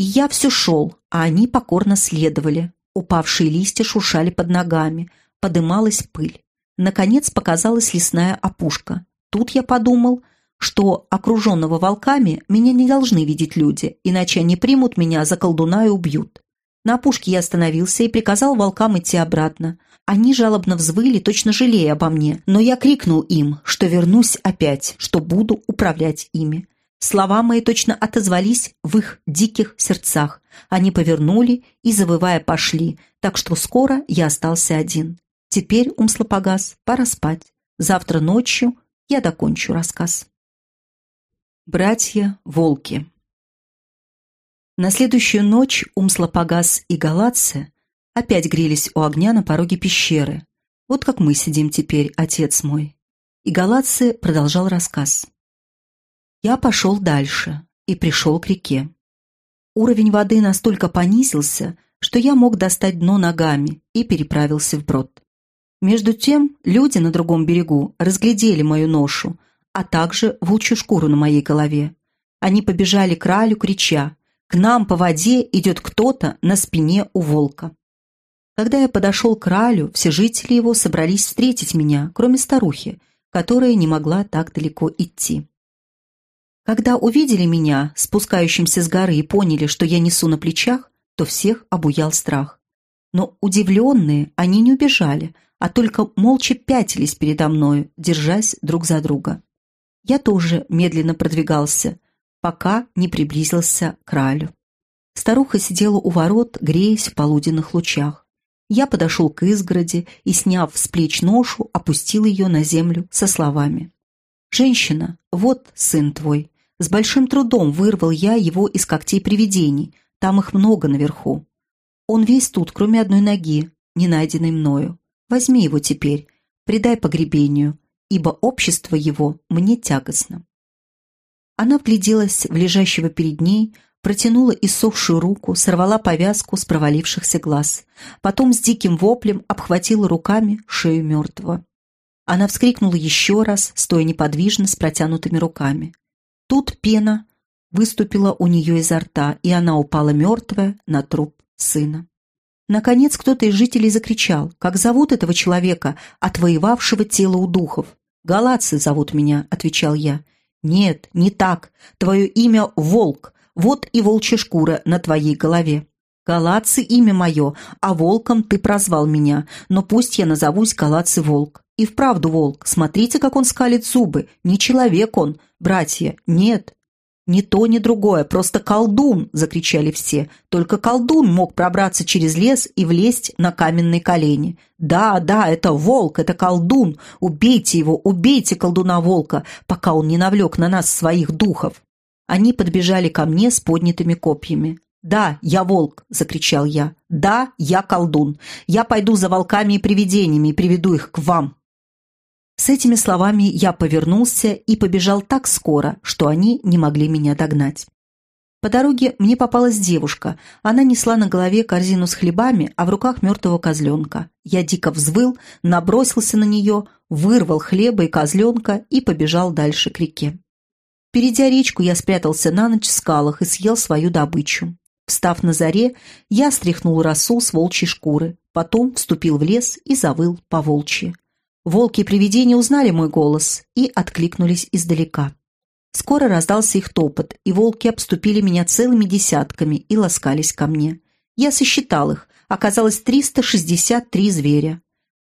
И я все шел, а они покорно следовали. Упавшие листья шуршали под ногами, подымалась пыль. Наконец показалась лесная опушка. Тут я подумал, что окруженного волками меня не должны видеть люди, иначе они примут меня за колдуна и убьют. На опушке я остановился и приказал волкам идти обратно. Они жалобно взвыли, точно жалея обо мне, но я крикнул им, что вернусь опять, что буду управлять ими. Слова мои точно отозвались в их диких сердцах. Они повернули и, завывая, пошли, так что скоро я остался один. Теперь, Умслопогас, пора спать. Завтра ночью я докончу рассказ. Братья-волки На следующую ночь Умслопогас и Галатце опять грелись у огня на пороге пещеры. Вот как мы сидим теперь, отец мой. И Галатце продолжал рассказ. Я пошел дальше и пришел к реке. Уровень воды настолько понизился, что я мог достать дно ногами и переправился вброд. Между тем люди на другом берегу разглядели мою ношу, а также волчью шкуру на моей голове. Они побежали к ралю, крича «К нам по воде идет кто-то на спине у волка». Когда я подошел к ралю, все жители его собрались встретить меня, кроме старухи, которая не могла так далеко идти. Когда увидели меня, спускающимся с горы, и поняли, что я несу на плечах, то всех обуял страх. Но удивленные они не убежали, а только молча пятились передо мною, держась друг за друга. Я тоже медленно продвигался, пока не приблизился к Ралю. Старуха сидела у ворот, греясь в полуденных лучах. Я подошел к изгороди и, сняв с плеч ношу, опустил ее на землю со словами. «Женщина, вот сын твой. С большим трудом вырвал я его из когтей привидений. Там их много наверху. Он весь тут, кроме одной ноги, не найденной мною. Возьми его теперь, предай погребению, ибо общество его мне тягостно». Она вгляделась в лежащего перед ней, протянула иссохшую руку, сорвала повязку с провалившихся глаз. Потом с диким воплем обхватила руками шею мертвого. Она вскрикнула еще раз, стоя неподвижно с протянутыми руками. Тут пена выступила у нее изо рта, и она упала мертвая на труп сына. Наконец кто-то из жителей закричал, как зовут этого человека, отвоевавшего тело у духов. «Галатцы зовут меня», — отвечал я. «Нет, не так. Твое имя — Волк. Вот и волчья шкура на твоей голове». «Галатцы — имя мое, а волком ты прозвал меня, но пусть я назовусь Галатцы-волк». И вправду волк, смотрите, как он скалит зубы. Не человек он, братья, нет. «Ни то, ни другое, просто колдун!» – закричали все. Только колдун мог пробраться через лес и влезть на каменные колени. «Да, да, это волк, это колдун! Убейте его, убейте колдуна-волка, пока он не навлек на нас своих духов!» Они подбежали ко мне с поднятыми копьями. «Да, я волк!» – закричал я. «Да, я колдун! Я пойду за волками и привидениями и приведу их к вам!» С этими словами я повернулся и побежал так скоро, что они не могли меня догнать. По дороге мне попалась девушка. Она несла на голове корзину с хлебами, а в руках мертвого козленка. Я дико взвыл, набросился на нее, вырвал хлеба и козленка и побежал дальше к реке. Перейдя речку, я спрятался на ночь в скалах и съел свою добычу. Встав на заре, я стряхнул росу с волчьей шкуры, потом вступил в лес и завыл по волчьи. Волки и привидения узнали мой голос и откликнулись издалека. Скоро раздался их топот, и волки обступили меня целыми десятками и ласкались ко мне. Я сосчитал их, оказалось 363 зверя.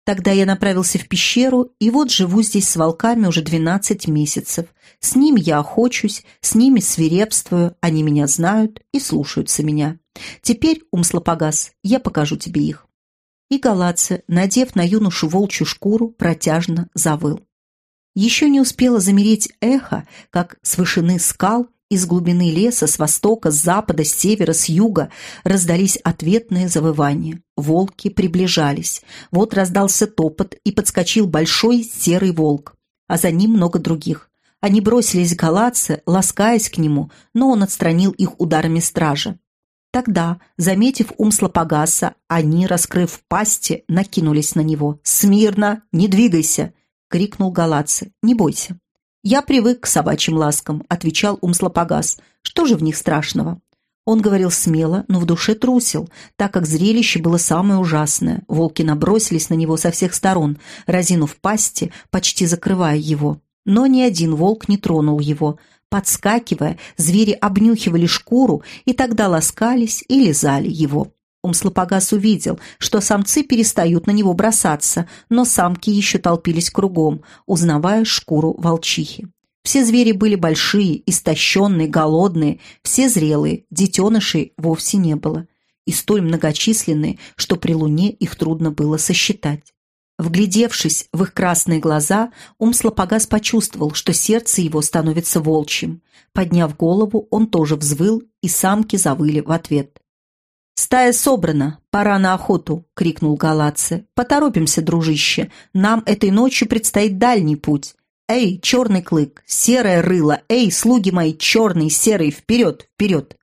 Тогда я направился в пещеру, и вот живу здесь с волками уже 12 месяцев. С ними я охочусь, с ними свирепствую, они меня знают и слушаются меня. Теперь, Умслопогас, я покажу тебе их и Галатце, надев на юношу волчью шкуру, протяжно завыл. Еще не успело замереть эхо, как с вышины скал, из глубины леса, с востока, с запада, с севера, с юга раздались ответные завывания. Волки приближались. Вот раздался топот, и подскочил большой серый волк, а за ним много других. Они бросились к Галатце, ласкаясь к нему, но он отстранил их ударами стража. Тогда, заметив ум Слопогаса, они, раскрыв пасти, накинулись на него. «Смирно! Не двигайся!» — крикнул Галатце. «Не бойся!» «Я привык к собачьим ласкам», — отвечал Умслопогас. «Что же в них страшного?» Он говорил смело, но в душе трусил, так как зрелище было самое ужасное. Волки набросились на него со всех сторон, разинув пасти, почти закрывая его. Но ни один волк не тронул его. Подскакивая, звери обнюхивали шкуру и тогда ласкались и лизали его. Умслопогас увидел, что самцы перестают на него бросаться, но самки еще толпились кругом, узнавая шкуру волчихи. Все звери были большие, истощенные, голодные, все зрелые, детенышей вовсе не было. И столь многочисленные, что при луне их трудно было сосчитать. Вглядевшись в их красные глаза, Умслопогас почувствовал, что сердце его становится волчьим. Подняв голову, он тоже взвыл, и самки завыли в ответ. «Стая собрана, пора на охоту!» — крикнул Галатце. «Поторопимся, дружище, нам этой ночью предстоит дальний путь. «Эй, черный клык, серое рыло! Эй, слуги мои, черный, серый, вперед, вперед!»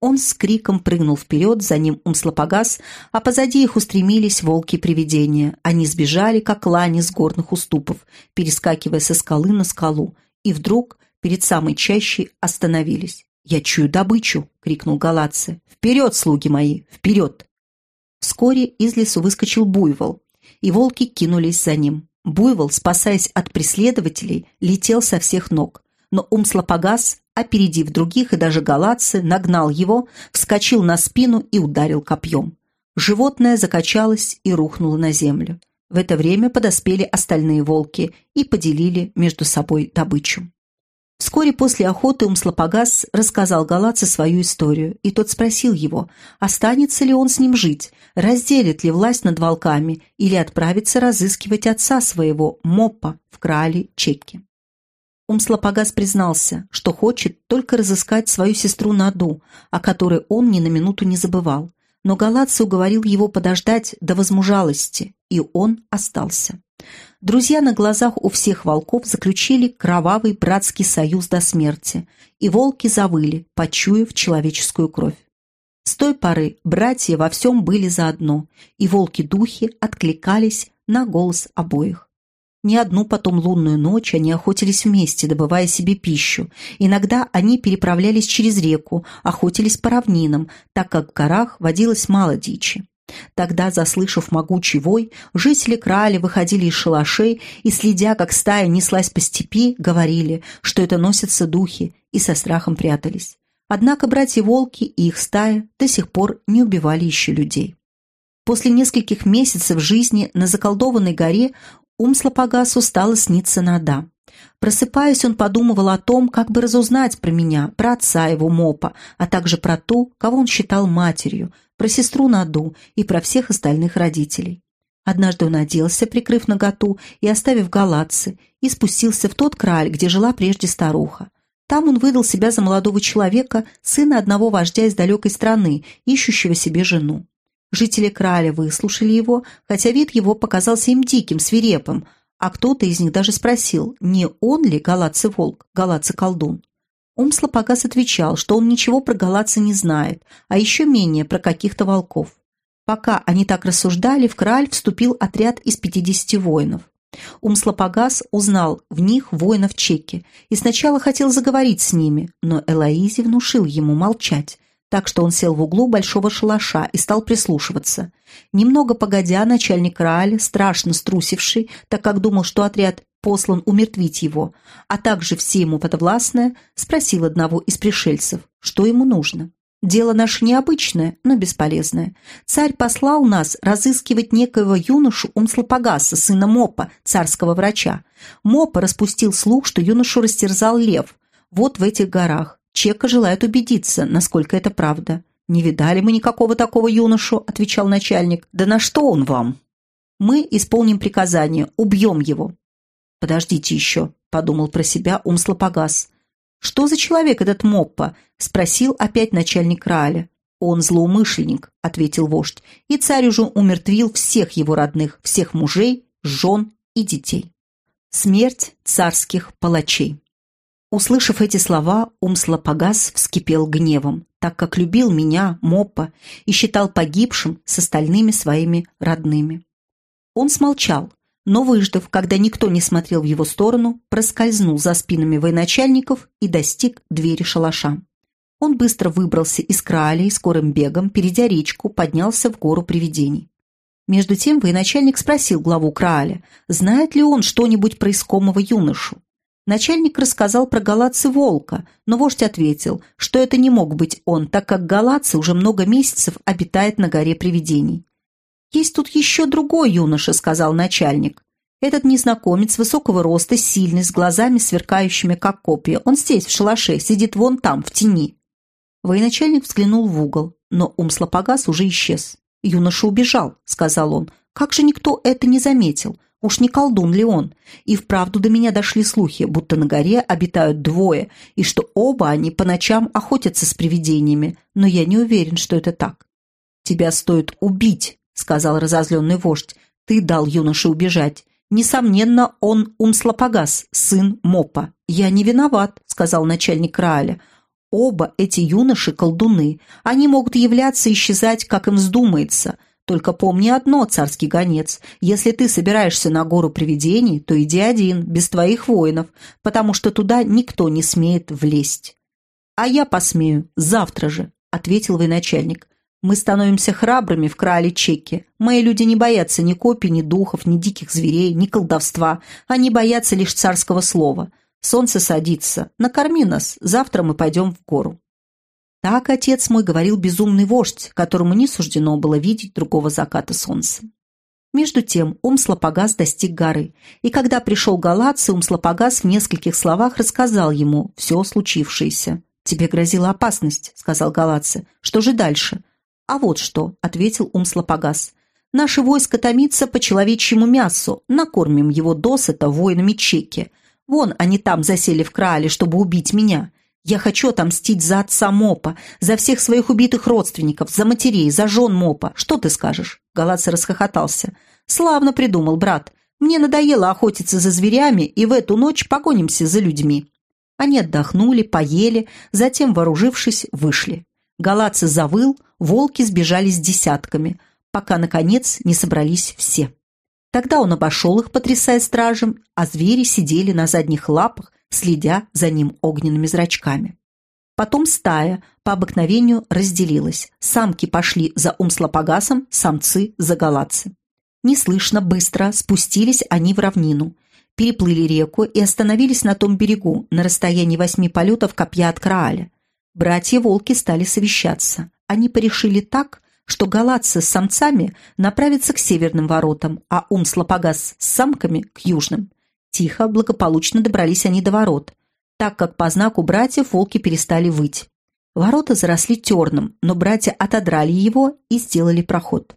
Он с криком прыгнул вперед, за ним умслопогас, а позади их устремились волки-привидения. Они сбежали, как лани с горных уступов, перескакивая со скалы на скалу, и вдруг перед самой чащей остановились. «Я чую добычу!» — крикнул Галатце. «Вперед, слуги мои, вперед!» Вскоре из лесу выскочил буйвол, и волки кинулись за ним. Буйвол, спасаясь от преследователей, летел со всех ног. Но Умслопогас, опередив других и даже галатцы, нагнал его, вскочил на спину и ударил копьем. Животное закачалось и рухнуло на землю. В это время подоспели остальные волки и поделили между собой добычу. Вскоре после охоты Умслопогас рассказал Галатце свою историю, и тот спросил его, останется ли он с ним жить, разделит ли власть над волками или отправится разыскивать отца своего, Моппа, в Краале Чекки. Умслопогас признался, что хочет только разыскать свою сестру Наду, о которой он ни на минуту не забывал, но Галатце уговорил его подождать до возмужалости, и он остался. Друзья на глазах у всех волков заключили кровавый братский союз до смерти, и волки завыли, почуяв человеческую кровь. С той поры братья во всем были заодно, и волки-духи откликались на голос обоих. Не одну потом лунную ночь они охотились вместе, добывая себе пищу. Иногда они переправлялись через реку, охотились по равнинам, так как в горах водилось мало дичи. Тогда, заслышав могучий вой, жители Крали выходили из шалашей и, следя, как стая неслась по степи, говорили, что это носятся духи, и со страхом прятались. Однако братья-волки и их стая до сих пор не убивали еще людей. После нескольких месяцев жизни на заколдованной горе Умслопогасу стало сниться Нада. Просыпаясь, он подумывал о том, как бы разузнать про меня, про отца его Мопа, а также про ту, кого он считал матерью, про сестру Наду и про всех остальных родителей. Однажды он оделся, прикрыв наготу и оставив галатцы, и спустился в тот край, где жила прежде старуха. Там он выдал себя за молодого человека, сына одного вождя из далекой страны, ищущего себе жену. Жители краля выслушали его, хотя вид его показался им диким, свирепым, а кто-то из них даже спросил, не он ли галатцы-волк, галатцы-колдун. Умслопогас отвечал, что он ничего про галатца не знает, а еще менее про каких-то волков. Пока они так рассуждали, в Краль вступил отряд из 50 воинов. Умслопогас узнал в них воинов Чеки и сначала хотел заговорить с ними, но Элоизи внушил ему молчать, так что он сел в углу большого шалаша и стал прислушиваться. Немного погодя, начальник Рааля, страшно струсивший, так как думал, что отряд послан умертвить его, а также все ему подвластное, спросил одного из пришельцев, что ему нужно. Дело наше необычное, но бесполезное. Царь послал нас разыскивать некоего юношу Умслопогаса, сына Мопа, царского врача. Мопа распустил слух, что юношу растерзал лев. Вот в этих горах. Чека желает убедиться, насколько это правда. «Не видали мы никакого такого юношу», — отвечал начальник. «Да на что он вам?» «Мы исполним приказание, убьем его». «Подождите еще», — подумал про себя Умслопогас. «Что за человек этот Моппа?» — спросил опять начальник Рааля. «Он злоумышленник», — ответил вождь, и царь уже умертвил всех его родных, всех мужей, жен и детей. Смерть царских палачей. Услышав эти слова, Умслопогас вскипел гневом, так как любил меня, Моппа, и считал погибшим с остальными своими родными. Он смолчал, но, выждав, когда никто не смотрел в его сторону, проскользнул за спинами военачальников и достиг двери шалаша. Он быстро выбрался из краля и скорым бегом, перейдя речку, поднялся в гору привидений. Между тем военачальник спросил главу Крааля, знает ли он что-нибудь про искомого юношу. Начальник рассказал про галатцы волка, но вождь ответил, что это не мог быть он, так как галатцы уже много месяцев обитает на горе привидений. «Есть тут еще другой юноша», — сказал начальник. «Этот незнакомец высокого роста, сильный, с глазами сверкающими, как копья. Он здесь, в шалаше, сидит вон там, в тени». Военачальник взглянул в угол, но Умслопогас уже исчез. «Юноша убежал», — сказал он. «Как же никто это не заметил? Уж не колдун ли он? И вправду до меня дошли слухи, будто на горе обитают двое, и что оба они по ночам охотятся с привидениями, но я не уверен, что это так. «Тебя стоит убить», — сказал разозленный вождь. «Ты дал юноше убежать. Несомненно, он Умслопогас, сын Мопа. Я не виноват», — сказал начальник Рааля. «Оба эти юноши — колдуны. Они могут являться и исчезать, как им вздумается. Только помни одно, царский гонец, если ты собираешься на гору привидений, то иди один, без твоих воинов, потому что туда никто не смеет влезть. А я посмею, завтра же, ответил военачальник. Мы становимся храбрыми в крале Чеки. Мои люди не боятся ни копий, ни духов, ни диких зверей, ни колдовства. Они боятся лишь царского слова. Солнце садится. Накорми нас, завтра мы пойдем в гору. Так отец мой говорил безумный вождь, которому не суждено было видеть другого заката солнца. Между тем Умслопогас достиг горы, и когда пришел Галаций, Умслопогас в нескольких словах рассказал ему все случившееся. «Тебе грозила опасность», — сказал Галаций. «Что же дальше?» «А вот что», — ответил Умслопогас. «Наше войско томится по человечьему мясу, накормим его досыта воинами чеки. Вон они там засели в крале, чтобы убить меня. Я хочу отомстить за отца Мопа, за всех своих убитых родственников, за матерей, за жен Мопа. Что ты скажешь?» Галаций расхохотался. «Славно придумал, брат. Мне надоело охотиться за зверями, и в эту ночь погонимся за людьми». Они отдохнули, поели, затем, вооружившись, вышли. Галаций завыл, волки сбежались десятками, пока, наконец, не собрались все. Тогда он обошел их, потрясая стражем, а звери сидели на задних лапах, следя за ним огненными зрачками. Потом стая по обыкновению разделилась. Самки пошли за Умслопогасом, самцы за Галатцы. Неслышно, быстро спустились они в равнину, переплыли реку и остановились на том берегу, на расстоянии восьми полетов копья от Крааля. Братья-волки стали совещаться. Они порешили так, что галатцы с самцами направятся к северным воротам, а Умслопогас с самками – к южным. Тихо, благополучно добрались они до ворот, так как по знаку братьев волки перестали выть. Ворота заросли терном, но братья отодрали его и сделали проход.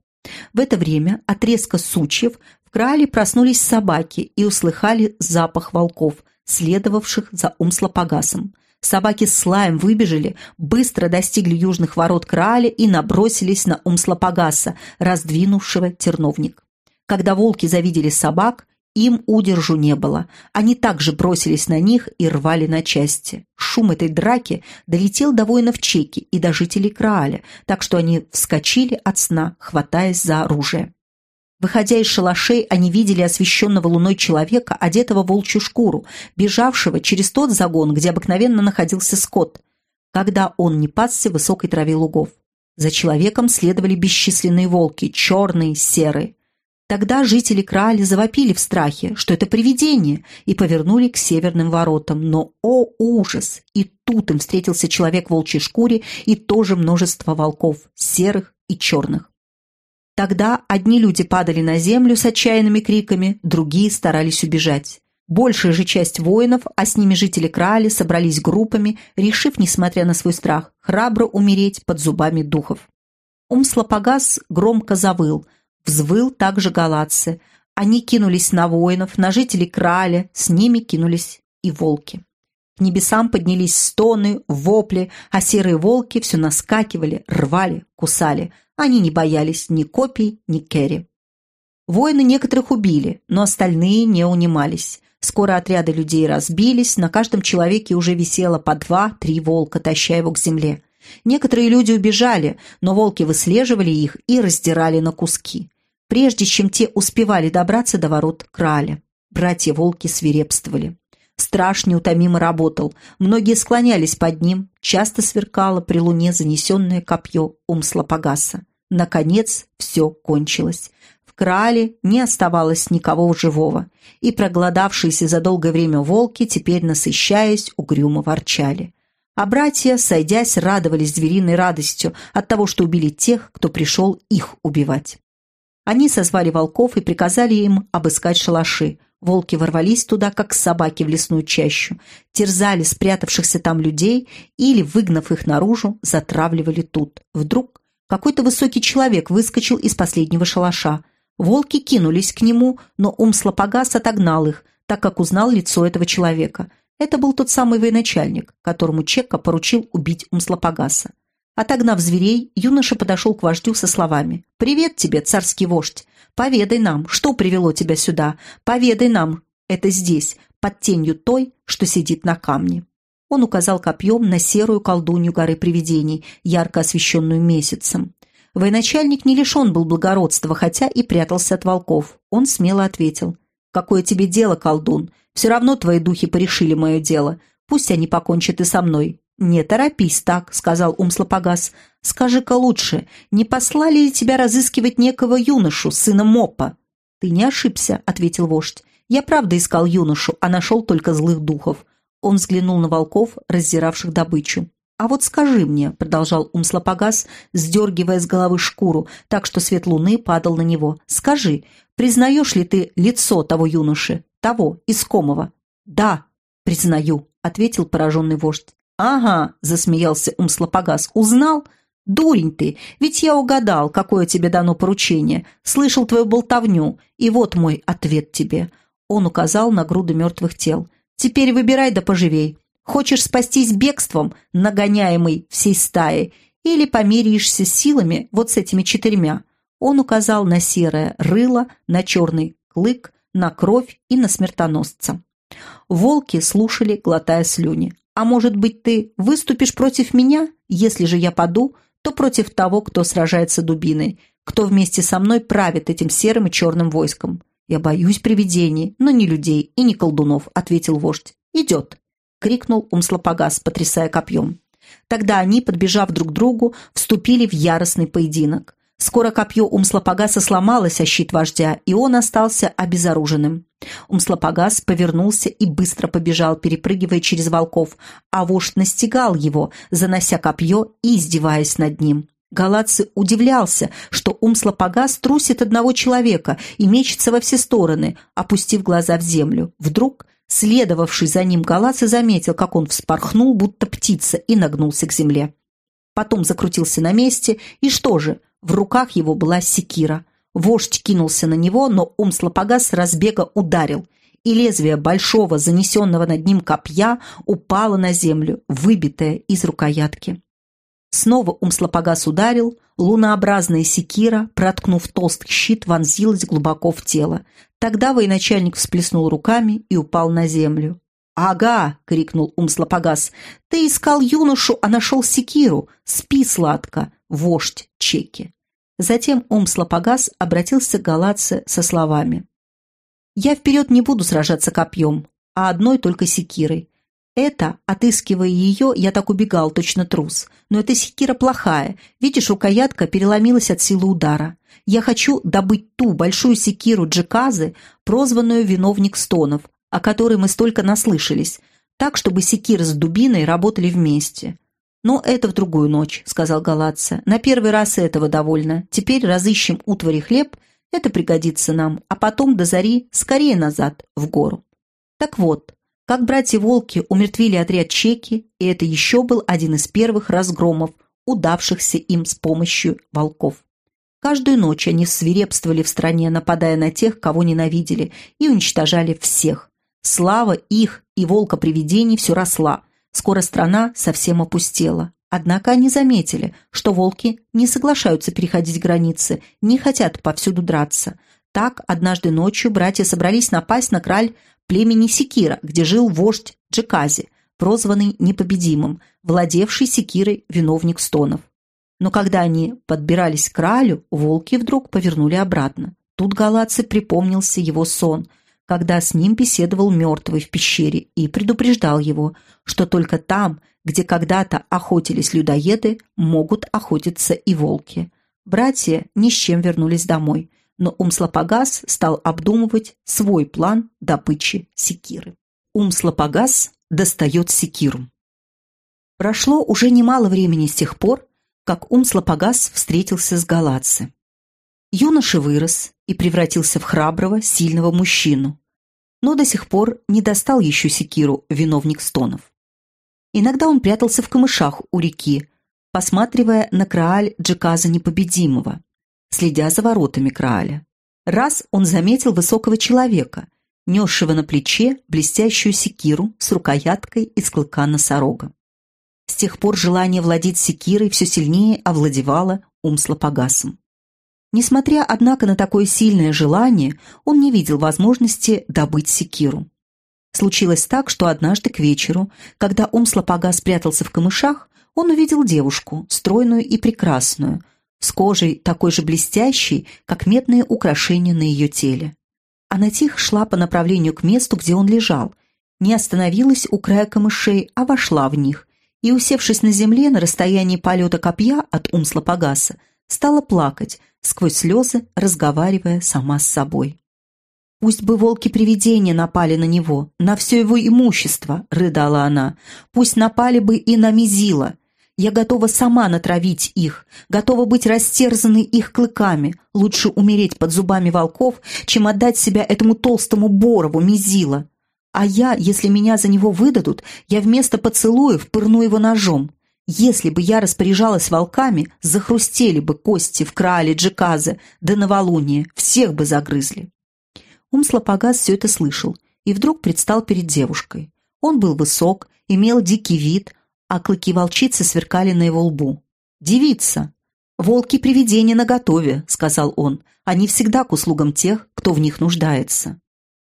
В это время от резка сучьев в крале проснулись собаки и услыхали запах волков, следовавших за Умслопогасом. Собаки с лаем выбежали, быстро достигли южных ворот краля и набросились на Умслопогаса, раздвинувшего терновник. Когда волки завидели собак, им удержу не было. Они также бросились на них и рвали на части. Шум этой драки долетел до воинов Чеки и до жителей Крааля, так что они вскочили от сна, хватаясь за оружие. Выходя из шалашей, они видели освещенного луной человека, одетого в волчью шкуру, бежавшего через тот загон, где обыкновенно находился скот, когда он не пасся в высокой траве лугов. За человеком следовали бесчисленные волки, черные, серые. Тогда жители Крали завопили в страхе, что это привидение, и повернули к северным воротам. Но, о ужас! И тут им встретился человек в волчьей шкуре и тоже множество волков, серых и черных. Тогда одни люди падали на землю с отчаянными криками, другие старались убежать. Большая же часть воинов, а с ними жители Крали, собрались группами, решив, несмотря на свой страх, храбро умереть под зубами духов. Умслопогас громко завыл – Взвыл также галатцы. Они кинулись на воинов, на жителей краля, с ними кинулись и волки. К небесам поднялись стоны, вопли, а серые волки все наскакивали, рвали, кусали. Они не боялись ни копий, ни керри. Воины некоторых убили, но остальные не унимались. Скоро отряды людей разбились, на каждом человеке уже висело по два-три волка, таща его к земле. Некоторые люди убежали, но волки выслеживали их и раздирали на куски. Прежде чем те успевали добраться до ворот краля, братья-волки свирепствовали. Страж неутомимо работал. Многие склонялись под ним. Часто сверкало при луне занесенное копье Умслопогаса. Наконец все кончилось. В крале не оставалось никого живого, и проголодавшиеся за долгое время волки, теперь насыщаясь, угрюмо ворчали. А братья, сойдясь, радовались звериной радостью от того, что убили тех, кто пришел их убивать. Они созвали волков и приказали им обыскать шалаши. Волки ворвались туда, как собаки в лесную чащу, терзали спрятавшихся там людей или, выгнав их наружу, затравливали тут. Вдруг какой-то высокий человек выскочил из последнего шалаша. Волки кинулись к нему, но ум Слопогас отогнал их, так как узнал лицо этого человека. Это был тот самый военачальник, которому Чекка поручил убить Умслопогаса. Отогнав зверей, юноша подошел к вождю со словами «Привет тебе, царский вождь! Поведай нам, что привело тебя сюда? Поведай нам, это здесь, под тенью той, что сидит на камне». Он указал копьем на серую колдунью горы привидений, ярко освещенную месяцем. Военачальник не лишен был благородства, хотя и прятался от волков. Он смело ответил. «Какое тебе дело, колдун? Все равно твои духи порешили мое дело. Пусть они покончат и со мной». «Не торопись так», — сказал Умслопогас. «Скажи-ка лучше, не послали ли тебя разыскивать некого юношу, сына Мопа?» «Ты не ошибся», — ответил вождь. «Я правда искал юношу, а нашел только злых духов. Он взглянул на волков, раздиравших добычу. «А вот скажи мне», — продолжал Умслопогас, сдергивая с головы шкуру, так что свет луны падал на него, «скажи, признаешь ли ты лицо того юноши, того, искомого?» «Да, признаю», — ответил пораженный вождь. «Ага», — засмеялся Умслопогас, — «узнал?» «Дурень ты, ведь я угадал, какое тебе дано поручение, слышал твою болтовню, и вот мой ответ тебе». Он указал на груды мертвых тел. Теперь выбирай да поживей. Хочешь спастись бегством, нагоняемый всей стаей, или помиришься силами вот с этими четырьмя?» Он указал на серое рыло, на черный клык, на кровь и на смертоносца. Волки слушали, глотая слюни. «А может быть, ты выступишь против меня? Если же я паду, то против того, кто сражается дубиной, кто вместе со мной правит этим серым и черным войском. «Я боюсь привидений, но не людей и не колдунов», — ответил вождь. «Идет», — крикнул Умслопогас, потрясая копьем. Тогда они, подбежав друг к другу, вступили в яростный поединок. Скоро копье Умслопогаса сломалось о щит вождя, и он остался обезоруженным. Умслопогас повернулся и быстро побежал, перепрыгивая через волков, а вождь настигал его, занося копье и издеваясь над ним. Галатцы удивлялся, что Умслопогас трусит одного человека и мечется во все стороны, опустив глаза в землю. Вдруг следовавший за ним Галатцы заметил, как он вспорхнул, будто птица, и нагнулся к земле. Потом закрутился на месте, и что же, в руках его была секира. Вождь кинулся на него, но Умслопогас с разбега ударил, и лезвие большого, занесенного над ним копья, упало на землю, выбитое из рукоятки. Снова Умслопогас ударил, лунообразная секира, проткнув толстый щит, вонзилась глубоко в тело. Тогда военачальник всплеснул руками и упал на землю. «Ага!» — крикнул Умслопогас. «Ты искал юношу, а нашел секиру! Спи сладко, вождь Чеки!» Затем Умслопогас обратился к Галатце со словами. «Я вперед не буду сражаться копьем, а одной только секирой. Это, отыскивая ее, я так убегал, точно трус. Но эта секира плохая. Видишь, рукоятка переломилась от силы удара. Я хочу добыть ту большую секиру Джеказы, прозванную «Виновник стонов», о которой мы столько наслышались, так, чтобы секира с дубиной работали вместе. «Но это в другую ночь», — сказал Галатца. «На первый раз этого довольно. Теперь разыщем утвари хлеб, это пригодится нам, а потом до зари скорее назад, в гору». Так вот, как братья-волки умертвили отряд Чеки, и это еще был один из первых разгромов, удавшихся им с помощью волков. Каждую ночь они свирепствовали в стране, нападая на тех, кого ненавидели, и уничтожали всех. Слава их и волка-привидений все росла. Скоро страна совсем опустела. Однако они заметили, что волки не соглашаются переходить границы, не хотят повсюду драться. Так, однажды ночью братья собрались напасть на краль племени Секира, где жил вождь Джекази, прозванный непобедимым, владевший секирой виновник стонов. Но когда они подбирались к кралю, волки вдруг повернули обратно. Тут Галатце припомнился его сон, когда с ним беседовал мертвый в пещере и предупреждал его, что только там, где когда-то охотились людоеды, могут охотиться и волки. Братья ни с чем вернулись домой, но Умслопогас стал обдумывать свой план добычи секиры. Умслопогас достает секиру. Прошло уже немало времени с тех пор, как Умслопогас встретился с Галатце. Юноша вырос и превратился в храброго, сильного мужчину, но до сих пор не достал еще секиру виновник стонов. Иногда он прятался в камышах у реки, посматривая на Крааль Джеказа Непобедимого, следя за воротами Крааля. Раз он заметил высокого человека, несшего на плече блестящую секиру с рукояткой из клыка носорога. С тех пор желание владеть секирой все сильнее овладевало Умслопогасом. Несмотря, однако, на такое сильное желание, он не видел возможности добыть секиру. Случилось так, что однажды к вечеру, когда Умслопога спрятался в камышах, он увидел девушку, стройную и прекрасную, с кожей такой же блестящей, как медные украшения на ее теле. Она тихо шла по направлению к месту, где он лежал, не остановилась у края камышей, а вошла в них, и, усевшись на земле на расстоянии полета копья от Умслопогаса, стала плакать, сквозь слезы разговаривая сама с собой. «Пусть бы волки-привидения напали на него, на все его имущество», — рыдала она. «Пусть напали бы и на Мизила. Я готова сама натравить их, готова быть растерзанной их клыками. Лучше умереть под зубами волков, чем отдать себя этому толстому Борову Мизила. А я, если меня за него выдадут, я вместо поцелуев пырну его ножом. Если бы я распоряжалась волками, захрустели бы кости в крале Джеказа, да новолуние, всех бы загрызли. Умслопогас все это слышал и вдруг предстал перед девушкой. Он был высок, имел дикий вид, а клыки волчицы сверкали на его лбу. «Девица! Волки-привидения наготове», — сказал он. «Они всегда к услугам тех, кто в них нуждается».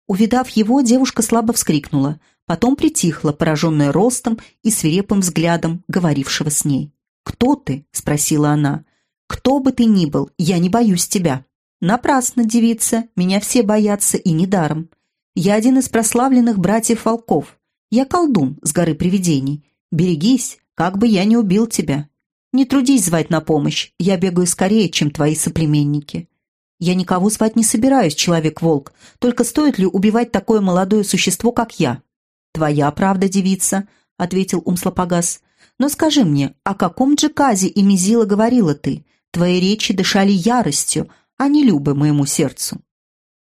Увидав его, девушка слабо вскрикнула — потом притихла, пораженная ростом и свирепым взглядом говорившего с ней. «Кто ты?» — спросила она. «Кто бы ты ни был, я не боюсь тебя». «Напрасно, девица, меня все боятся и недаром. Я один из прославленных братьев волков. Я колдун с горы привидений. Берегись, как бы я не убил тебя. Не трудись звать на помощь, я бегаю скорее, чем твои соплеменники». «Я никого звать не собираюсь, человек-волк. Только стоит ли убивать такое молодое существо, как я?» «Твоя правда, девица», — ответил Умслопогас. «Но скажи мне, о каком Джеказе и Мизила говорила ты? Твои речи дышали яростью, а не любы моему сердцу».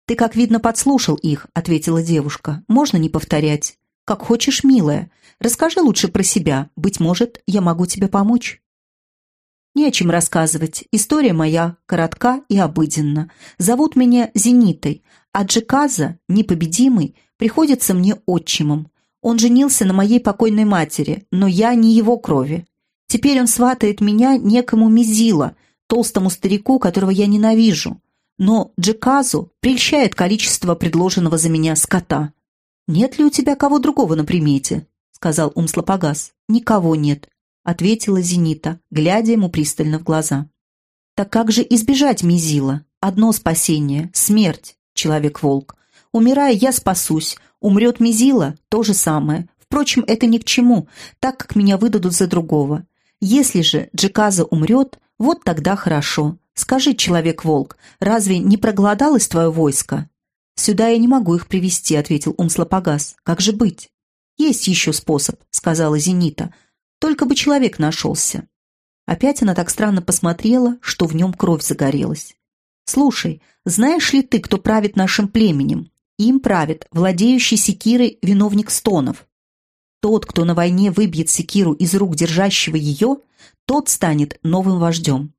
«Ты, как видно, подслушал их», — ответила девушка. «Можно не повторять. Как хочешь, милая. Расскажи лучше про себя. Быть может, я могу тебе помочь». «Не о чем рассказывать. История моя коротка и обыденна. Зовут меня Зенитой, а Джеказа, непобедимый, приходится мне отчимом. Он женился на моей покойной матери, но я не его крови. Теперь он сватает меня некому Мизила, толстому старику, которого я ненавижу. Но Джеказу прельщает количество предложенного за меня скота. «Нет ли у тебя кого другого на примете?» — сказал Умслопогас. «Никого нет», — ответила Зенита, глядя ему пристально в глаза. «Так как же избежать Мизила? Одно спасение — смерть, человек-волк. Умирая, я спасусь, Умрет Мизила – то же самое. Впрочем, это ни к чему, так как меня выдадут за другого. Если же Джеказа умрет, вот тогда хорошо. Скажи, человек-волк, разве не проголодалось твое войско? Сюда я не могу их привести, ответил Умслопогас. Как же быть? Есть еще способ, сказала Зенита. Только бы человек нашелся. Опять она так странно посмотрела, что в нем кровь загорелась. «Слушай, знаешь ли ты, кто правит нашим племенем? Им правит владеющий секирой виновник стонов. Тот, кто на войне выбьет секиру из рук держащего ее, тот станет новым вождем.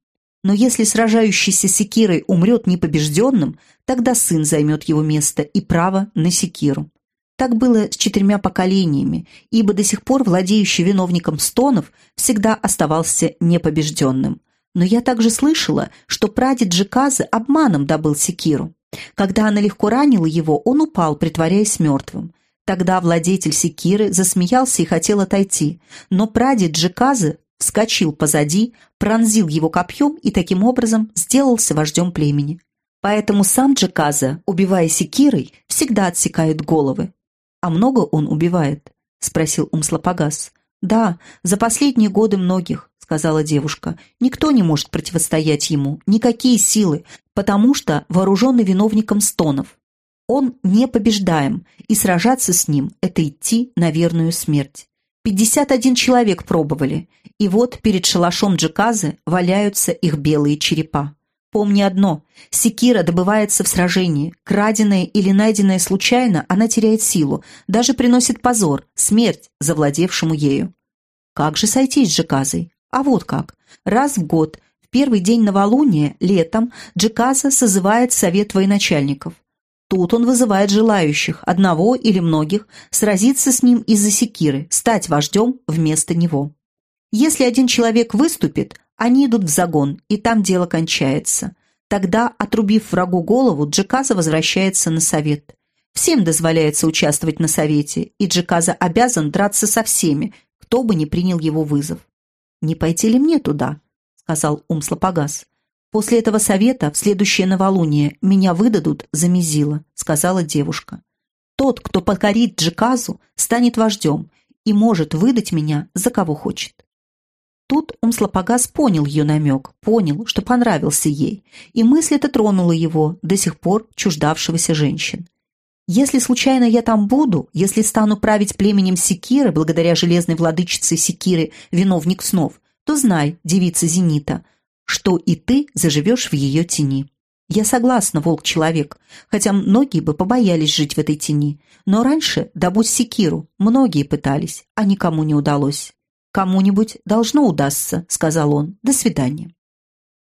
Но если сражающийся секирой умрет непобежденным, тогда сын займет его место и право на секиру. Так было с четырьмя поколениями, ибо до сих пор владеющий виновником стонов всегда оставался непобежденным. Но я также слышала, что прадед Джиказы обманом добыл секиру. Когда она легко ранила его, он упал, притворяясь мертвым. Тогда владетель секиры засмеялся и хотел отойти, но прадед Джиказы вскочил позади, пронзил его копьем и таким образом сделался вождем племени. Поэтому сам Джаказа, убивая секирой, всегда отсекает головы. «А много он убивает?» — спросил Умслопогас. «Да, за последние годы многих», — сказала девушка. «Никто не может противостоять ему, никакие силы, потому что вооруженный виновником стонов. Он не побеждаем, и сражаться с ним — это идти на верную смерть. Пятьдесят один человек пробовали, и вот перед шалашом Джаказы валяются их белые черепа. Помни одно – секира добывается в сражении. Краденая или найденная случайно, она теряет силу, даже приносит позор, смерть завладевшему ею. Как же сойтись с Джаказой? А вот как. Раз в год, в первый день новолуния, летом, Джаказа созывает совет военачальников. Тут он вызывает желающих, одного или многих, сразиться с ним из-за секиры, стать вождем вместо него. Если один человек выступит, они идут в загон, и там дело кончается. Тогда, отрубив врагу голову, Джеказа возвращается на совет. Всем дозволяется участвовать на совете, и Джеказа обязан драться со всеми, кто бы не принял его вызов. «Не пойти ли мне туда?» — сказал Умслопогас. «После этого совета в следующее новолуние меня выдадут за Мизила», — сказала девушка. «Тот, кто покорит Джиказу, станет вождем и может выдать меня за кого хочет». Тут Умслопогас понял ее намек, понял, что понравился ей, и мысль эта тронула его, до сих пор чуждавшегося женщин. «Если случайно я там буду, если стану править племенем Секиры, благодаря железной владычице Секиры, виновник снов, то знай, девица Зенита, что и ты заживешь в ее тени. Я согласна, волк-человек, хотя многие бы побоялись жить в этой тени. Но раньше, добудь секиру, многие пытались, а никому не удалось. «Кому-нибудь должно удастся», — сказал он. «До свидания».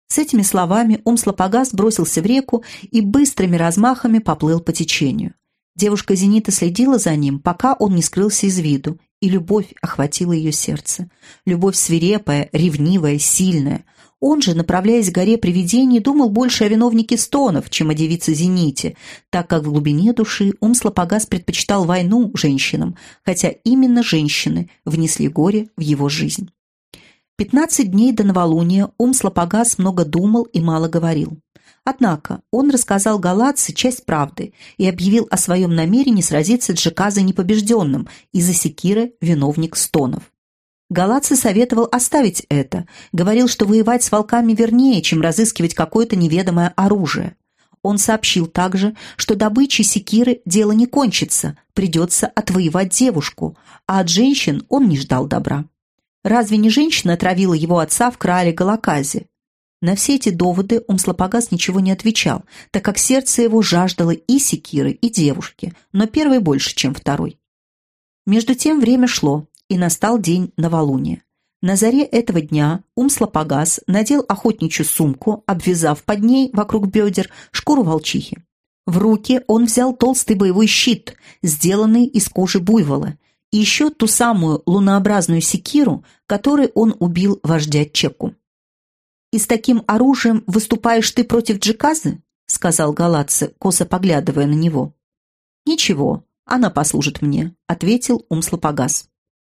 С этими словами Умслопогас бросился в реку и быстрыми размахами поплыл по течению. Девушка Зенита следила за ним, пока он не скрылся из виду, и любовь охватила ее сердце. Любовь свирепая, ревнивая, сильная. Он же, направляясь к горе привидений, думал больше о виновнике Стонов, чем о девице Зените, так как в глубине души Умслопогас предпочитал войну женщинам, хотя именно женщины внесли горе в его жизнь. Пятнадцать дней до новолуния Умслопогас много думал и мало говорил. Однако он рассказал Галатце часть правды и объявил о своем намерении сразиться с Джеказой непобежденным из-за секиры виновник стонов. Галатце советовал оставить это, говорил, что воевать с волками вернее, чем разыскивать какое-то неведомое оружие. Он сообщил также, что добычей секиры дело не кончится, придется отвоевать девушку, а от женщин он не ждал добра. Разве не женщина отравила его отца в крале Галаказе? На все эти доводы Умслопогас ничего не отвечал, так как сердце его жаждало и секиры, и девушки, но первый больше, чем второй. Между тем время шло, и настал день новолуния. На заре этого дня Умслопогас надел охотничью сумку, обвязав под ней вокруг бедер шкуру волчихи. В руки он взял толстый боевой щит, сделанный из кожи буйвола, и еще ту самую лунообразную секиру, которой он убил вождя Чеку. «И с таким оружием выступаешь ты против Джиказы?» — сказал Галатце, косо поглядывая на него. «Ничего, она послужит мне», — ответил Умслопогас.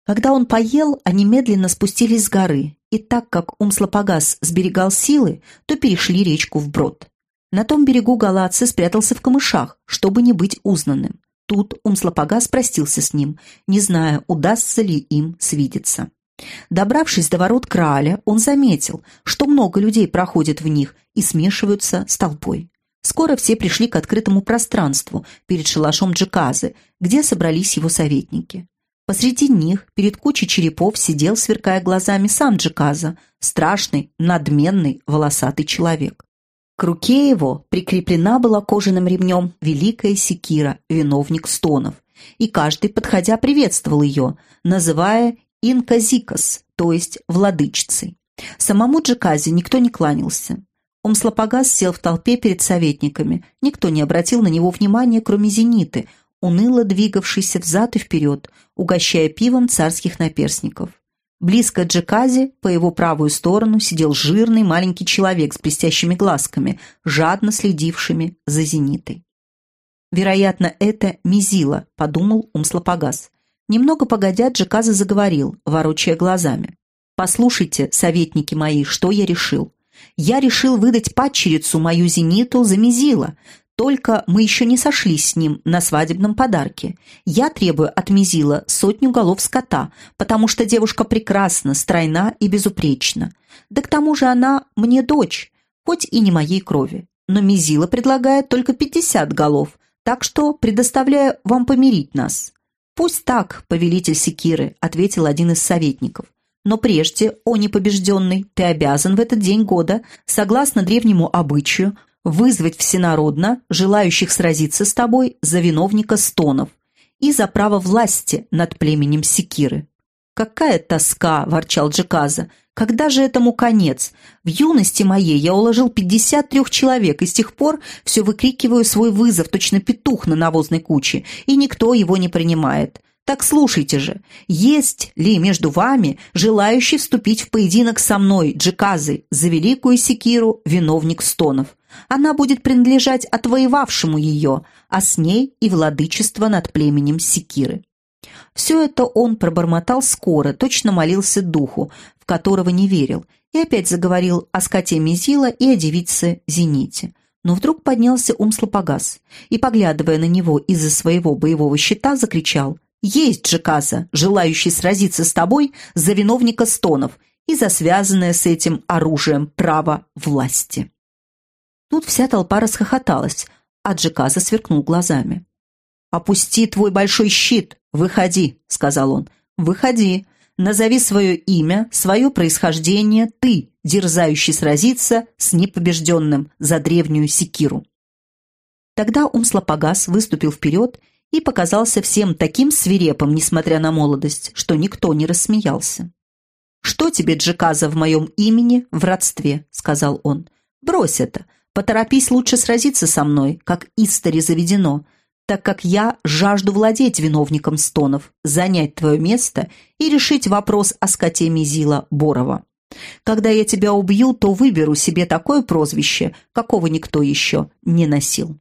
Когда он поел, они медленно спустились с горы, и так как Умслопогас сберегал силы, то перешли речку вброд. На том берегу Галатце спрятался в камышах, чтобы не быть узнанным. Тут Умслопогас простился с ним, не зная, удастся ли им свидеться. Добравшись до ворот Крааля, он заметил, что много людей проходит в них и смешиваются с толпой. Скоро все пришли к открытому пространству перед шалашом Джеказы, где собрались его советники. Посреди них, перед кучей черепов, сидел, сверкая глазами, сам Джеказа, страшный, надменный, волосатый человек. К руке его прикреплена была кожаным ремнем великая секира, виновник стонов, и каждый, подходя, приветствовал ее, называя Инказикас, то есть владычицей. Самому Джеказе никто не кланялся. Умслопогас сел в толпе перед советниками. Никто не обратил на него внимания, кроме зениты, уныло двигавшейся взад и вперед, угощая пивом царских наперсников. Близко к Джеказе, по его правую сторону, сидел жирный маленький человек с блестящими глазками, жадно следившими за зенитой. «Вероятно, это Мизила», — подумал Умслопогас. Немного погодя, Джеказа заговорил, ворочая глазами. «Послушайте, советники мои, что я решил. Я решил выдать падчерицу мою Зениту за Мизила, только мы еще не сошлись с ним на свадебном подарке. Я требую от Мизила сотню голов скота, потому что девушка прекрасна, стройна и безупречна. Да к тому же она мне дочь, хоть и не моей крови. Но Мизила предлагает только пятьдесят голов, так что предоставляю вам помирить нас». «Пусть так, повелитель Секиры», — ответил один из советников. «Но прежде, о непобежденный, ты обязан в этот день года, согласно древнему обычаю, вызвать всенародно желающих сразиться с тобой за виновника стонов и за право власти над племенем Секиры». «Какая тоска!» – ворчал Джеказа. Когда же этому конец? В юности моей я уложил 53 человек, и с тех пор все выкрикиваю свой вызов, точно петух на навозной куче, и никто его не принимает. Так слушайте же, есть ли между вами желающий вступить в поединок со мной, Джеказы, за великую секиру, виновник стонов? Она будет принадлежать отвоевавшему ее, а с ней и владычество над племенем Секиры. Все это он пробормотал скоро, точно молился духу, в которого не верил, и опять заговорил о скоте Мизила и о девице Зените. Но вдруг поднялся Умслопогас и, поглядывая на него из-за своего боевого щита, закричал «Есть Джеказа, желающий сразиться с тобой за виновника стонов и за связанное с этим оружием право власти». Тут вся толпа расхохоталась, а Джеказа сверкнул глазами. «Опусти твой большой щит! Выходи!» — сказал он. «Выходи! Назови свое имя, свое происхождение, ты, дерзающий сразиться с непобежденным за древнюю секиру». Тогда Умслопогас выступил вперед и показался всем таким свирепым, несмотря на молодость, что никто не рассмеялся. «Что тебе, Джеказа, в моем имени, в родстве?» — сказал он. «Брось это. Поторопись лучше сразиться со мной, как истори заведено, так как я жажду владеть виновником стонов, занять твое место и решить вопрос о скоте Мизила Борова. Когда я тебя убью, то выберу себе такое прозвище, какого никто еще не носил».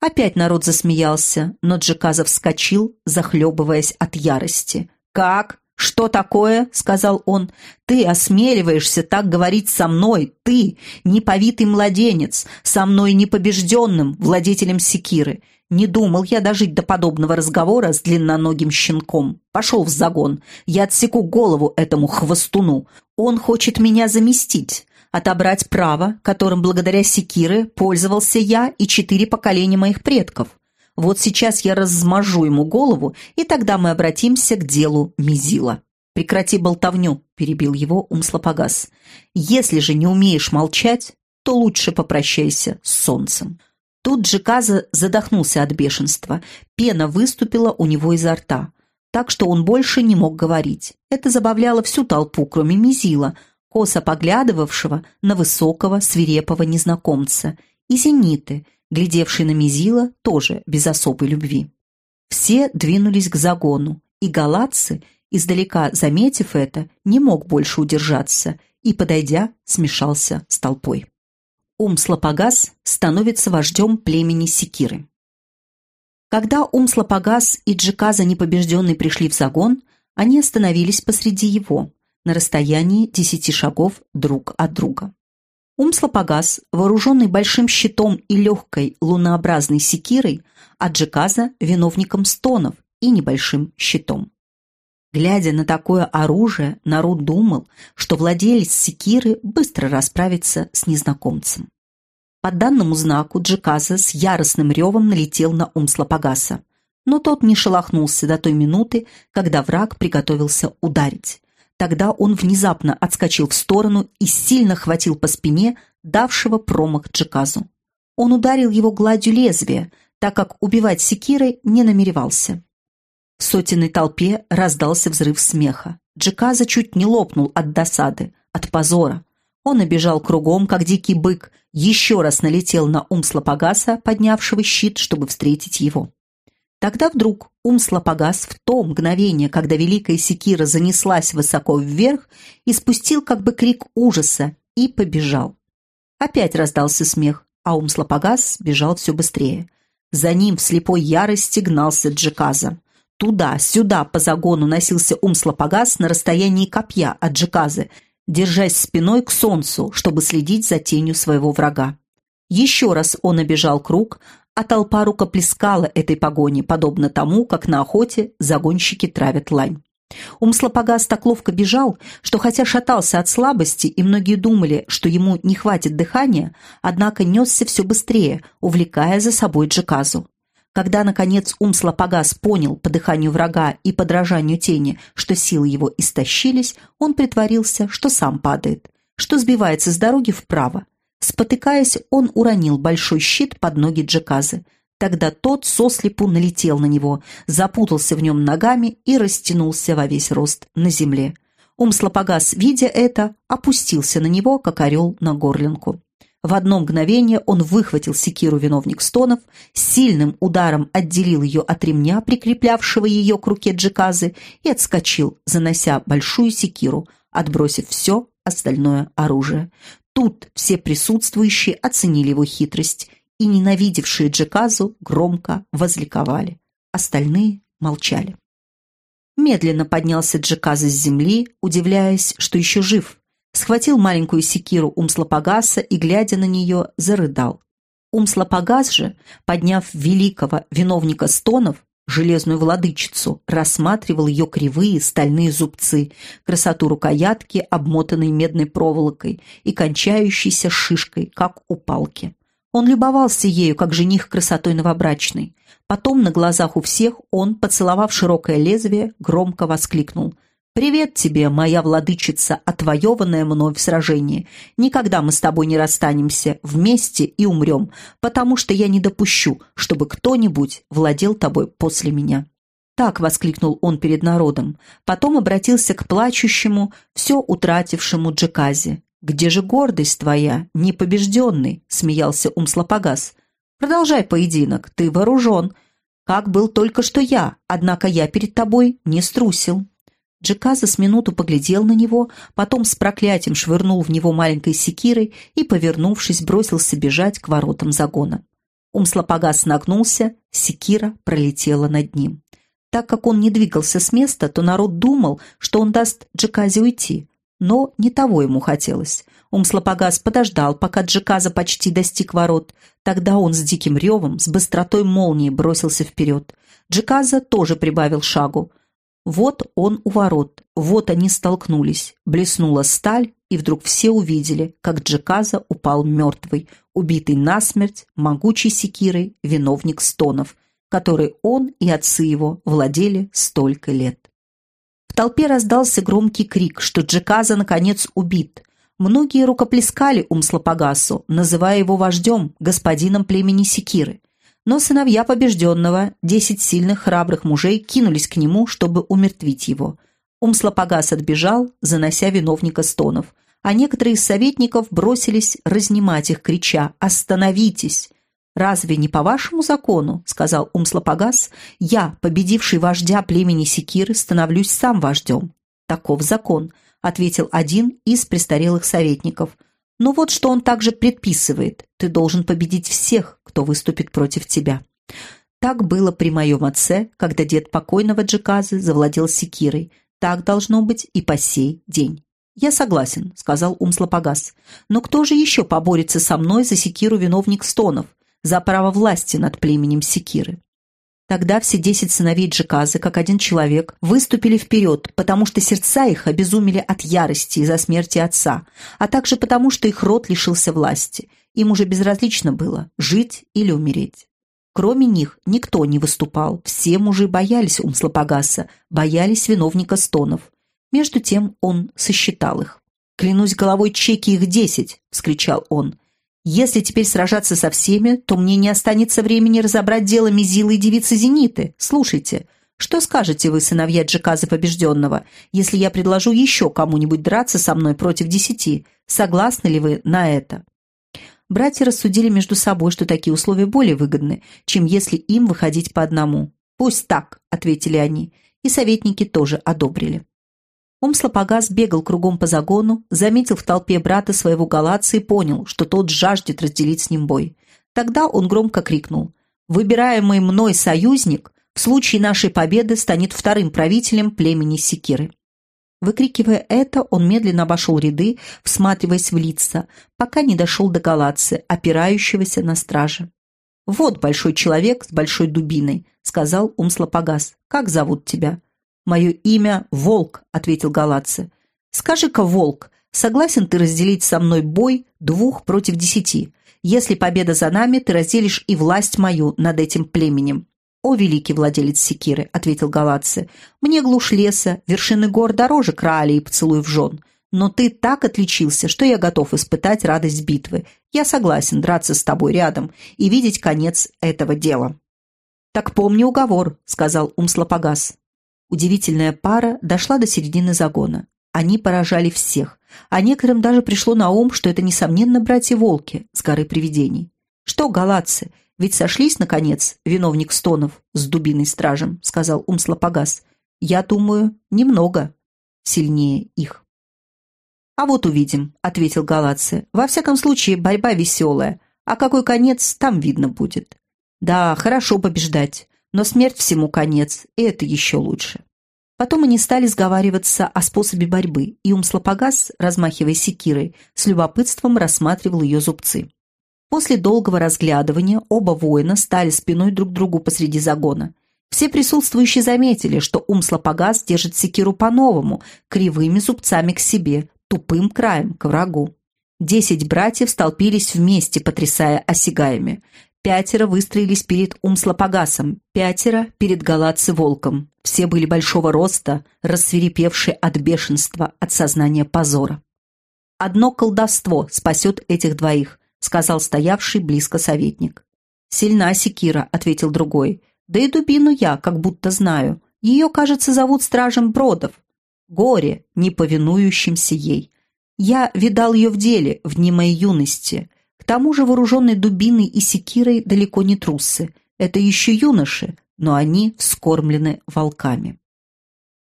Опять народ засмеялся, но Джеказов вскочил, захлебываясь от ярости. «Как? «Что такое?» — сказал он. «Ты осмеливаешься так говорить со мной, ты, неповитый младенец, со мной непобежденным, владетелем секиры. Не думал я дожить до подобного разговора с длинноногим щенком. Пошел в загон. Я отсеку голову этому хвостуну. Он хочет меня заместить, отобрать право, которым благодаря секиры пользовался я и четыре поколения моих предков. Вот сейчас я размажу ему голову, и тогда мы обратимся к делу Мизила». «Прекрати болтовню», — перебил его Умслопогас. «Если же не умеешь молчать, то лучше попрощайся с солнцем». Тут Джеказа задохнулся от бешенства. Пена выступила у него изо рта, так что он больше не мог говорить. Это забавляло всю толпу, кроме Мизила, косо поглядывавшего на высокого, свирепого незнакомца, и Зениты, глядевший на Мизила тоже без особой любви. Все двинулись к загону, и галатцы, издалека заметив это, не мог больше удержаться и, подойдя, смешался с толпой. Умслопогас становится вождем племени Секиры. Когда Умслопогас и Джиказа непобежденный пришли в загон, они остановились посреди его, на расстоянии десяти шагов друг от друга. Умслопогас, вооруженный большим щитом и легкой лунообразной секирой, а Джеказа – виновником стонов и небольшим щитом. Глядя на такое оружие, народ думал, что владелец секиры быстро расправится с незнакомцем. По данному знаку Джеказа с яростным ревом налетел на Умслопогаса, но тот не шелохнулся до той минуты, когда враг приготовился ударить. Тогда он внезапно отскочил в сторону и сильно хватил по спине давшего промах Джеказу. Он ударил его гладью лезвия, так как убивать секирой не намеревался. В сотенной толпе раздался взрыв смеха. Джеказа чуть не лопнул от досады, от позора. Он обежал кругом, как дикий бык, еще раз налетел на Умслопогаса, поднявшего щит, чтобы встретить его. Тогда вдруг Умсла погас в то мгновение, когда великая секира занеслась высоко вверх и спустил как бы крик ужаса и побежал. Опять раздался смех, а Умсла погас бежал все быстрее. За ним в слепой ярости гнался Джеказа. Туда, сюда по загону носился Умсла погас на расстоянии копья от Джеказы, держась спиной к солнцу, чтобы следить за тенью своего врага. Еще раз он обежал круг, а толпа рукоплескала этой погони, подобно тому, как на охоте загонщики травят лань. Умслопогас так ловко бежал, что хотя шатался от слабости, и многие думали, что ему не хватит дыхания, однако несся все быстрее, увлекая за собой Джеказу. Когда, наконец, Умслопогас понял по дыханию врага и подражанию тени, что силы его истощились, он притворился, что сам падает, что сбивается с дороги вправо. Спотыкаясь, он уронил большой щит под ноги Джеказы. Тогда тот сослепу налетел на него, запутался в нем ногами и растянулся во весь рост на земле. Умслопогас, видя это, опустился на него, как орел на горлинку. В одно мгновение он выхватил секиру виновник стонов, сильным ударом отделил ее от ремня, прикреплявшего ее к руке Джеказы, и отскочил, занося большую секиру, отбросив все остальное оружие. Тут все присутствующие оценили его хитрость, и ненавидевшие Джеказу громко возликовали. Остальные молчали. Медленно поднялся Джеказа с земли, удивляясь, что еще жив. Схватил маленькую секиру Умслопогаса и, глядя на нее, зарыдал. Умслопогас же, подняв великого виновника стонов, железную владычицу, рассматривал ее кривые стальные зубцы, красоту рукоятки, обмотанной медной проволокой и кончающейся шишкой, как у палки. Он любовался ею, как жених красотой новобрачной. Потом на глазах у всех он, поцеловав широкое лезвие, громко воскликнул – «Привет тебе, моя владычица, отвоеванная мной в сражении. Никогда мы с тобой не расстанемся, вместе и умрем, потому что я не допущу, чтобы кто-нибудь владел тобой после меня». Так воскликнул он перед народом. Потом обратился к плачущему, все утратившему Джеказе. «Где же гордость твоя, непобежденный?» — смеялся Умслопогас. «Продолжай поединок, ты вооружен. Как был только что я, однако я перед тобой не струсил». Джеказа с минуту поглядел на него, потом с проклятием швырнул в него маленькой секирой и, повернувшись, бросился бежать к воротам загона. Умслопогас нагнулся, секира пролетела над ним. Так как он не двигался с места, то народ думал, что он даст Джеказе уйти. Но не того ему хотелось. Умслопогас подождал, пока Джеказа почти достиг ворот. Тогда он с диким ревом, с быстротой молнии бросился вперед. Джеказа тоже прибавил шагу. Вот он у ворот, вот они столкнулись. Блеснула сталь, и вдруг все увидели, как Джеказа упал мертвый, убитый насмерть могучей секирой виновник стонов, который он и отцы его владели столько лет. В толпе раздался громкий крик, что Джеказа наконец убит. Многие рукоплескали Умслопогасу, называя его вождем, господином племени Секиры. Но сыновья побежденного, десять сильных храбрых мужей, кинулись к нему, чтобы умертвить его. Умслопогас отбежал, занося виновника стонов, а некоторые из советников бросились разнимать их, крича «Остановитесь!» «Разве не по вашему закону, — сказал Умслопогас, — я, победивший вождя племени Секиры, становлюсь сам вождем?» «Таков закон», — ответил один из престарелых советников — но вот что он также предписывает. Ты должен победить всех, кто выступит против тебя. Так было при моем отце, когда дед покойного Джеказы завладел секирой. Так должно быть и по сей день. «Я согласен», — сказал Умслопогас. «Но кто же еще поборется со мной за секиру виновник стонов, за право власти над племенем секиры?» Тогда все десять сыновей Джеказы, как один человек, выступили вперед, потому что сердца их обезумели от ярости из-за смерти отца, а также потому, что их род лишился власти. Им уже безразлично было, жить или умереть. Кроме них никто не выступал, все мужи боялись Умслопогаса, боялись виновника стонов. Между тем он сосчитал их. «Клянусь головой чеки их десять!» — вскричал он. Если теперь сражаться со всеми, то мне не останется времени разобрать дело Мизилы и девицы Зениты. Слушайте, что скажете вы, сыновья Джеказа Побежденного, если я предложу еще кому-нибудь драться со мной против десяти? Согласны ли вы на это?» Братья рассудили между собой, что такие условия более выгодны, чем если им выходить по одному. «Пусть так», — ответили они, и советники тоже одобрили. Умслопогас бегал кругом по загону, заметил в толпе брата своего галаца и понял, что тот жаждет разделить с ним бой. Тогда он громко крикнул «Выбираемый мной союзник в случае нашей победы станет вторым правителем племени Секиры». Выкрикивая это, он медленно обошел ряды, всматриваясь в лица, пока не дошел до галатцы, опирающегося на страже. «Вот большой человек с большой дубиной», — сказал Умслопогас. «Как зовут тебя?» «Мое имя Волк», — ответил Галатце. «Скажи-ка, Волк, согласен ты разделить со мной бой двух против десяти? Если победа за нами, ты разделишь и власть мою над этим племенем». «О, великий владелец секиры», — ответил Галатце, «мне глушь леса, вершины гор дороже крали и поцелуев жен. Но ты так отличился, что я готов испытать радость битвы. Я согласен драться с тобой рядом и видеть конец этого дела». «Так помни уговор», — сказал Умслопогас. Удивительная пара дошла до середины загона. Они поражали всех, а некоторым даже пришло на ум, что это, несомненно, братья-волки с горы привидений. «Что, галатцы, ведь сошлись, наконец, виновник стонов с дубиной стражем», — сказал Умслопогас. «Я думаю, немного сильнее их». «А вот увидим», — ответил Галатцы. «Во всяком случае, борьба веселая, а какой конец, там видно будет». «Да, хорошо побеждать, но смерть всему конец, и это еще лучше. Потом они стали сговариваться о способе борьбы, и Умслопогас, размахивая секирой, с любопытством рассматривал ее зубцы. После долгого разглядывания оба воина стали спиной друг к другу посреди загона. Все присутствующие заметили, что Умслопогас держит секиру по-новому, кривыми зубцами к себе, тупым краем к врагу. Десять братьев столпились вместе, потрясая осягаями. Пятеро выстроились перед Умслопогасом, пятеро перед Галатцы-волком. Все были большого роста, рассверепевшие от бешенства, от сознания позора. «Одно колдовство спасет этих двоих», — сказал стоявший близко советник. «Сильна секира», — ответил другой. «Да и дубину я как будто знаю. Ее, кажется, зовут стражем Бродов. Горе, не повинующимся ей. Я видал ее в деле, в дни юности. К тому же вооруженные дубиной и секирой далеко не трусы. Это еще юноши, но они вскормлены волками.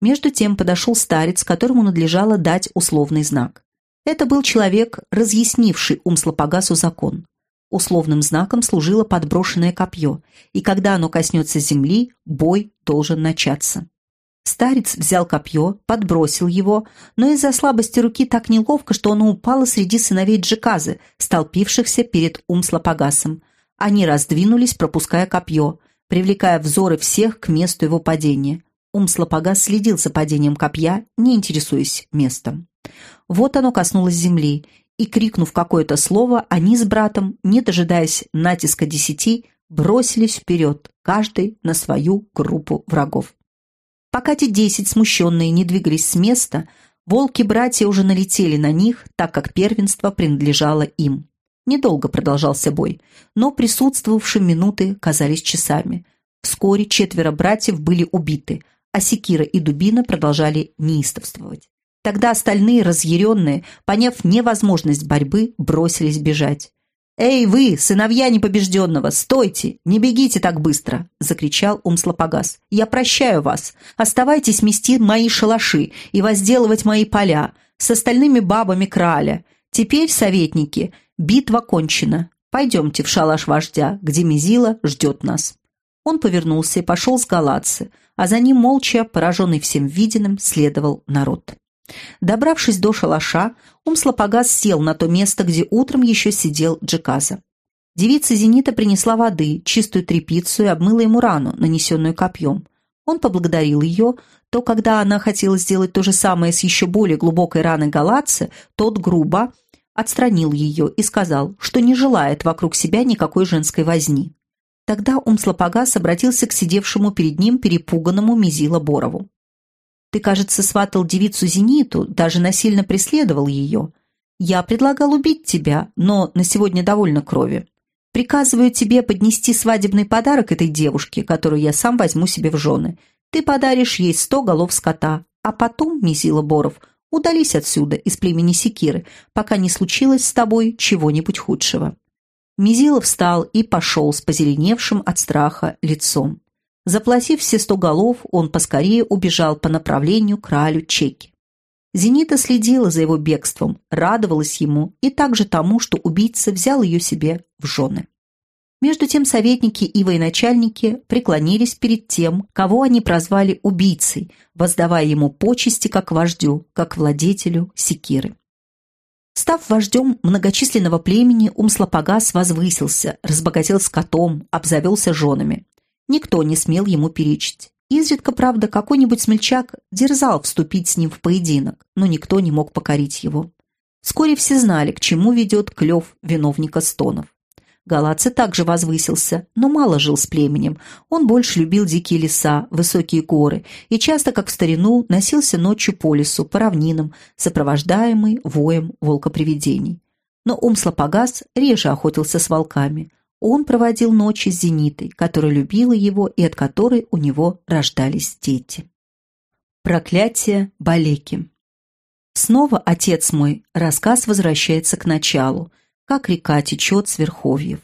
Между тем подошел старец, которому надлежало дать условный знак. Это был человек, разъяснивший Умслопогасу закон. Условным знаком служило подброшенное копье, и когда оно коснется земли, бой должен начаться. Старец взял копье, подбросил его, но из-за слабости руки так неловко, что оно упало среди сыновей Джеказы, столпившихся перед Умслопогасом. Они раздвинулись, пропуская копье, привлекая взоры всех к месту его падения. Умслопогас следил за падением копья, не интересуясь местом. Вот оно коснулось земли, и, крикнув какое-то слово, они с братом, не дожидаясь натиска десяти, бросились вперед, каждый на свою группу врагов. Пока те десять смущенные не двигались с места, волки-братья уже налетели на них, так как первенство принадлежало им. Недолго продолжался бой, но присутствовавшим минуты казались часами. Вскоре четверо братьев были убиты, а Секира и Дубина продолжали неистовствовать. Тогда остальные, разъяренные, поняв невозможность борьбы, бросились бежать. «Эй, вы, сыновья непобежденного, стойте! Не бегите так быстро!» — закричал Умслопогас. «Я прощаю вас! Оставайтесь мести мои шалаши и возделывать мои поля с остальными бабами краля. Теперь, советники, битва кончена. Пойдемте в шалаш вождя, где Мизила ждет нас». Он повернулся и пошел с Галатцы, а за ним молча, пораженный всем виденным, следовал народ. Добравшись до шалаша, Умслопогас сел на то место, где утром еще сидел Джеказа. Девица Зенита принесла воды, чистую тряпицу и обмыла ему рану, нанесенную копьем. Он поблагодарил ее, то когда она хотела сделать то же самое с еще более глубокой раной Галатцы, тот грубо отстранил ее и сказал, что не желает вокруг себя никакой женской возни. Тогда Умслопогас обратился к сидевшему перед ним перепуганному Мизила Борову. Ты, кажется, сватал девицу Зениту, даже насильно преследовал ее. Я предлагал убить тебя, но на сегодня довольно крови. Приказываю тебе поднести свадебный подарок этой девушке, которую я сам возьму себе в жены. Ты подаришь ей сто голов скота, а потом, Мизила Боров, удались отсюда, из племени Секиры, пока не случилось с тобой чего-нибудь худшего». Мизила встал и пошел с позеленевшим от страха лицом. Заплатив все сто голов, он поскорее убежал по направлению к Ралю Чеки. Зенита следила за его бегством, радовалась ему и также тому, что убийца взял ее себе в жены. Между тем советники и военачальники преклонились перед тем, кого они прозвали убийцей, воздавая ему почести как вождю, как владетелю секиры. Став вождем многочисленного племени, Умслопогас возвысился, разбогател скотом, обзавелся женами. Никто не смел ему перечить. Изредка, правда, какой-нибудь смельчак дерзал вступить с ним в поединок, но никто не мог покорить его. Вскоре все знали, к чему ведет клев виновника стонов. Галатце также возвысился, но мало жил с племенем. Он больше любил дикие леса, высокие горы и часто, как в старину, носился ночью по лесу, по равнинам, сопровождаемый воем волкопривидений. Но Умслопогас реже охотился с волками. Он проводил ночи с Зенитой, которая любила его и от которой у него рождались дети. Проклятие Балеки Снова, отец мой, рассказ возвращается к началу – как река течет с верховьев.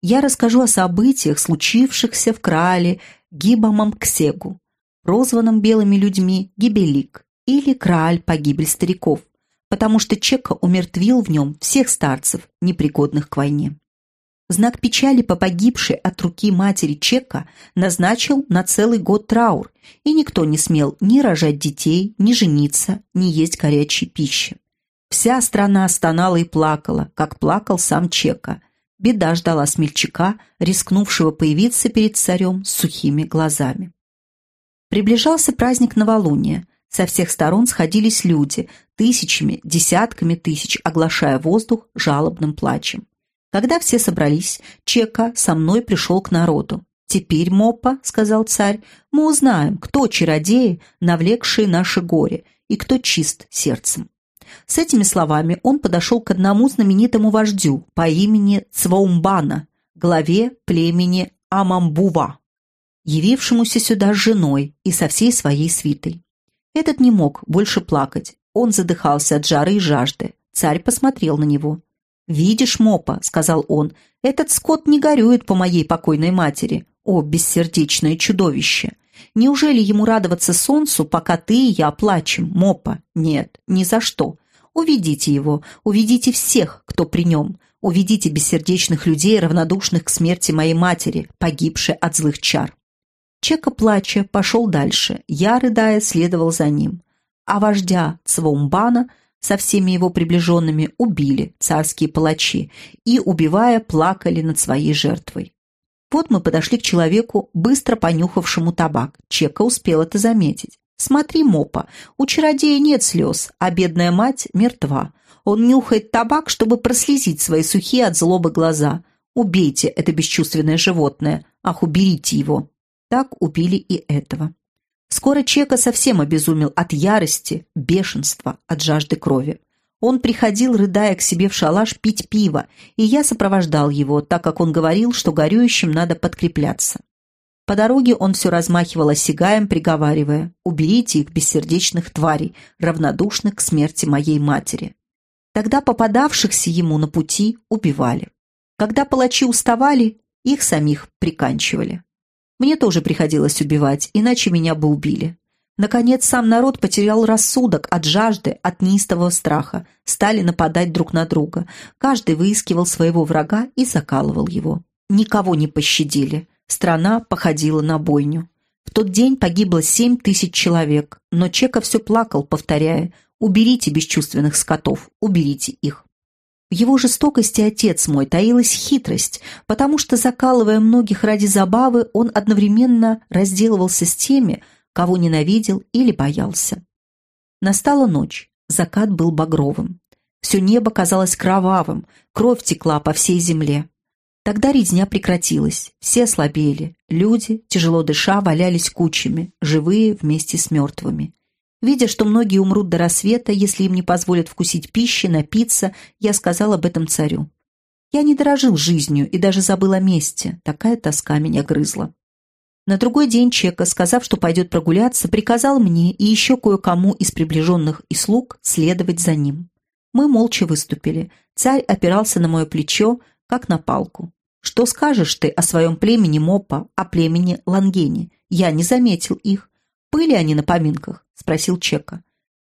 Я расскажу о событиях, случившихся в Краале Гибамамксегу, прозванном белыми людьми Гибелик или Крааль погибель стариков, потому что Чека умертвил в нем всех старцев, непригодных к войне. В знак печали по погибшей от руки матери Чека назначил на целый год траур, и никто не смел ни рожать детей, ни жениться, ни есть горячей пищи. Вся страна стонала и плакала, как плакал сам Чека. Беда ждала смельчака, рискнувшего появиться перед царем с сухими глазами. Приближался праздник новолуния. Со всех сторон сходились люди, тысячами, десятками тысяч, оглашая воздух жалобным плачем. Когда все собрались, Чека со мной пришел к народу. «Теперь, Мопа, — сказал царь, — мы узнаем, кто чародеи, навлекшие наше горе, и кто чист сердцем». С этими словами он подошел к одному знаменитому вождю по имени Цваумбана, главе племени Амамбува, явившемуся сюда с женой и со всей своей свитой. Этот не мог больше плакать, он задыхался от жары и жажды. Царь посмотрел на него. «Видишь, Мопа», — сказал он, — «этот скот не горюет по моей покойной матери. О, бессердечное чудовище! Неужели ему радоваться солнцу, пока ты и я плачем, Мопа? Нет, ни за что. Уведите его, уведите всех, кто при нем. Уведите бессердечных людей, равнодушных к смерти моей матери, погибшей от злых чар. Чека, плача, пошел дальше. Я, рыдая, следовал за ним. А вождя Цвомбана со всеми его приближенными убили царские палачи и, убивая, плакали над своей жертвой. Вот мы подошли к человеку, быстро понюхавшему табак. Чека успел это заметить. «Смотри, Мопа, у чародея нет слез, а бедная мать мертва. Он нюхает табак, чтобы прослезить свои сухие от злобы глаза. Убейте это бесчувственное животное. Ах, уберите его!» Так убили и этого. Скоро Чека совсем обезумел от ярости, бешенства, от жажды крови. Он приходил, рыдая к себе в шалаш, пить пиво, и я сопровождал его, так как он говорил, что горюющим надо подкрепляться. По дороге он все размахивал осягаем, приговаривая «Уберите их, бессердечных тварей, равнодушных к смерти моей матери». Тогда попадавшихся ему на пути убивали. Когда палачи уставали, их самих приканчивали. Мне тоже приходилось убивать, иначе меня бы убили. Наконец, сам народ потерял рассудок от жажды, от неистового страха, стали нападать друг на друга. Каждый выискивал своего врага и закалывал его. Никого не пощадили. Страна походила на бойню. В тот день погибло семь тысяч человек, но Чека все плакал, повторяя «Уберите бесчувственных скотов, уберите их». В его жестокости отец мой таилась хитрость, потому что, закалывая многих ради забавы, он одновременно разделывался с теми, кого ненавидел или боялся. Настала ночь, закат был багровым. Все небо казалось кровавым, кровь текла по всей земле. Тогда резня прекратилась, все ослабели, люди, тяжело дыша, валялись кучами, живые вместе с мертвыми. Видя, что многие умрут до рассвета, если им не позволят вкусить пищи, напиться, я сказал об этом царю. Я не дорожил жизнью и даже забыл о месте, такая тоска меня грызла. На другой день Чека, сказав, что пойдет прогуляться, приказал мне и еще кое-кому из приближенных и слуг следовать за ним. Мы молча выступили. Царь опирался на мое плечо, как на палку. «Что скажешь ты о своем племени Мопа, о племени Лангени? Я не заметил их. Были они на поминках?» – спросил Чека.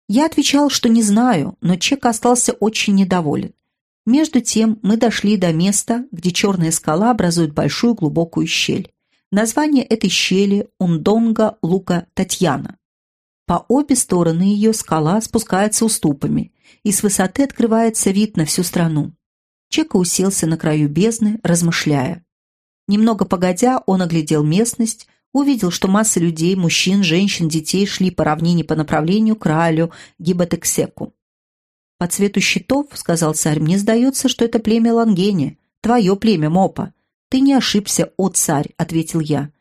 Я отвечал, что не знаю, но Чека остался очень недоволен. Между тем мы дошли до места, где черная скала образует большую глубокую щель. Название этой щели – Ундонга Лука Татьяна. По обе стороны ее скала спускается уступами, и с высоты открывается вид на всю страну. Чека уселся на краю бездны, размышляя. Немного погодя, он оглядел местность, увидел, что масса людей, мужчин, женщин, детей шли по равнине по направлению к Раалю Гибатексеку. «По цвету щитов, — сказал царь, — мне сдается, что это племя Лангени, твое племя Мопа. Ты не ошибся, о царь, — ответил я.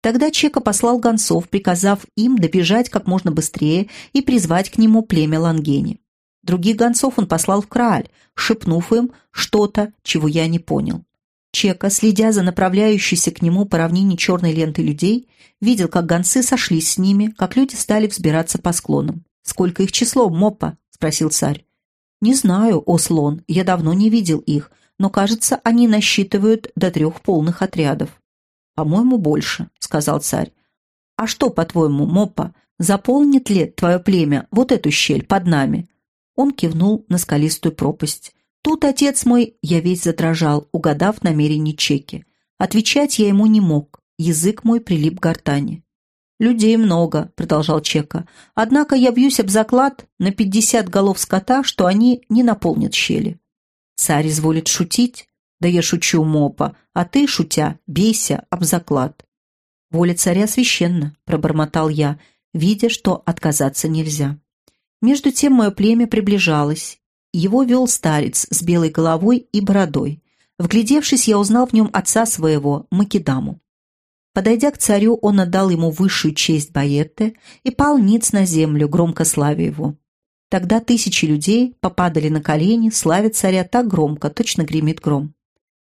Тогда Чека послал гонцов, приказав им добежать как можно быстрее и призвать к нему племя Лангени. Других гонцов он послал в Крааль, шепнув им что-то, чего я не понял. Чека, следя за направляющейся к нему по равнине черной ленты людей, видел, как гонцы сошлись с ними, как люди стали взбираться по склонам. «Сколько их число, Моппа?» — спросил царь. «Не знаю, о слон, я давно не видел их, но, кажется, они насчитывают до трех полных отрядов». «По-моему, больше», — сказал царь. «А что, по-твоему, Моппа, заполнит ли твое племя вот эту щель под нами?» Он кивнул на скалистую пропасть. Тут отец мой, я весь задрожал, угадав намерение Чеки. Отвечать я ему не мог, язык мой прилип к гортани. «Людей много», — продолжал Чека. «Однако я бьюсь об заклад на пятьдесят голов скота, что они не наполнят щели». Царь изволит шутить. Да я шучу, Мопа, а ты, шутя, бейся об заклад. «Воля царя священна», — пробормотал я, видя, что отказаться нельзя. Между тем мое племя приближалось. Его вел старец с белой головой и бородой. Вглядевшись, я узнал в нем отца своего, Македаму. Подойдя к царю, он отдал ему высшую честь Баетте и пал ниц на землю, громко славя его. Тогда тысячи людей попадали на колени, славя царя так громко, точно гремит гром.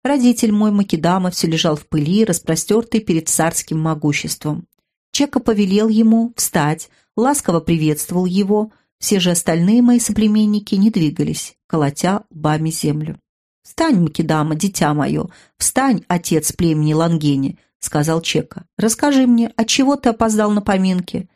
Родитель мой Македама все лежал в пыли, распростертый перед царским могуществом. Чека повелел ему встать, ласково приветствовал его, все же остальные мои соплеменники не двигались, колотя лбами землю. «Встань, Македама, дитя мое, встань, отец племени Лангени», — сказал Чека. «Расскажи мне, отчего ты опоздал на поминки?»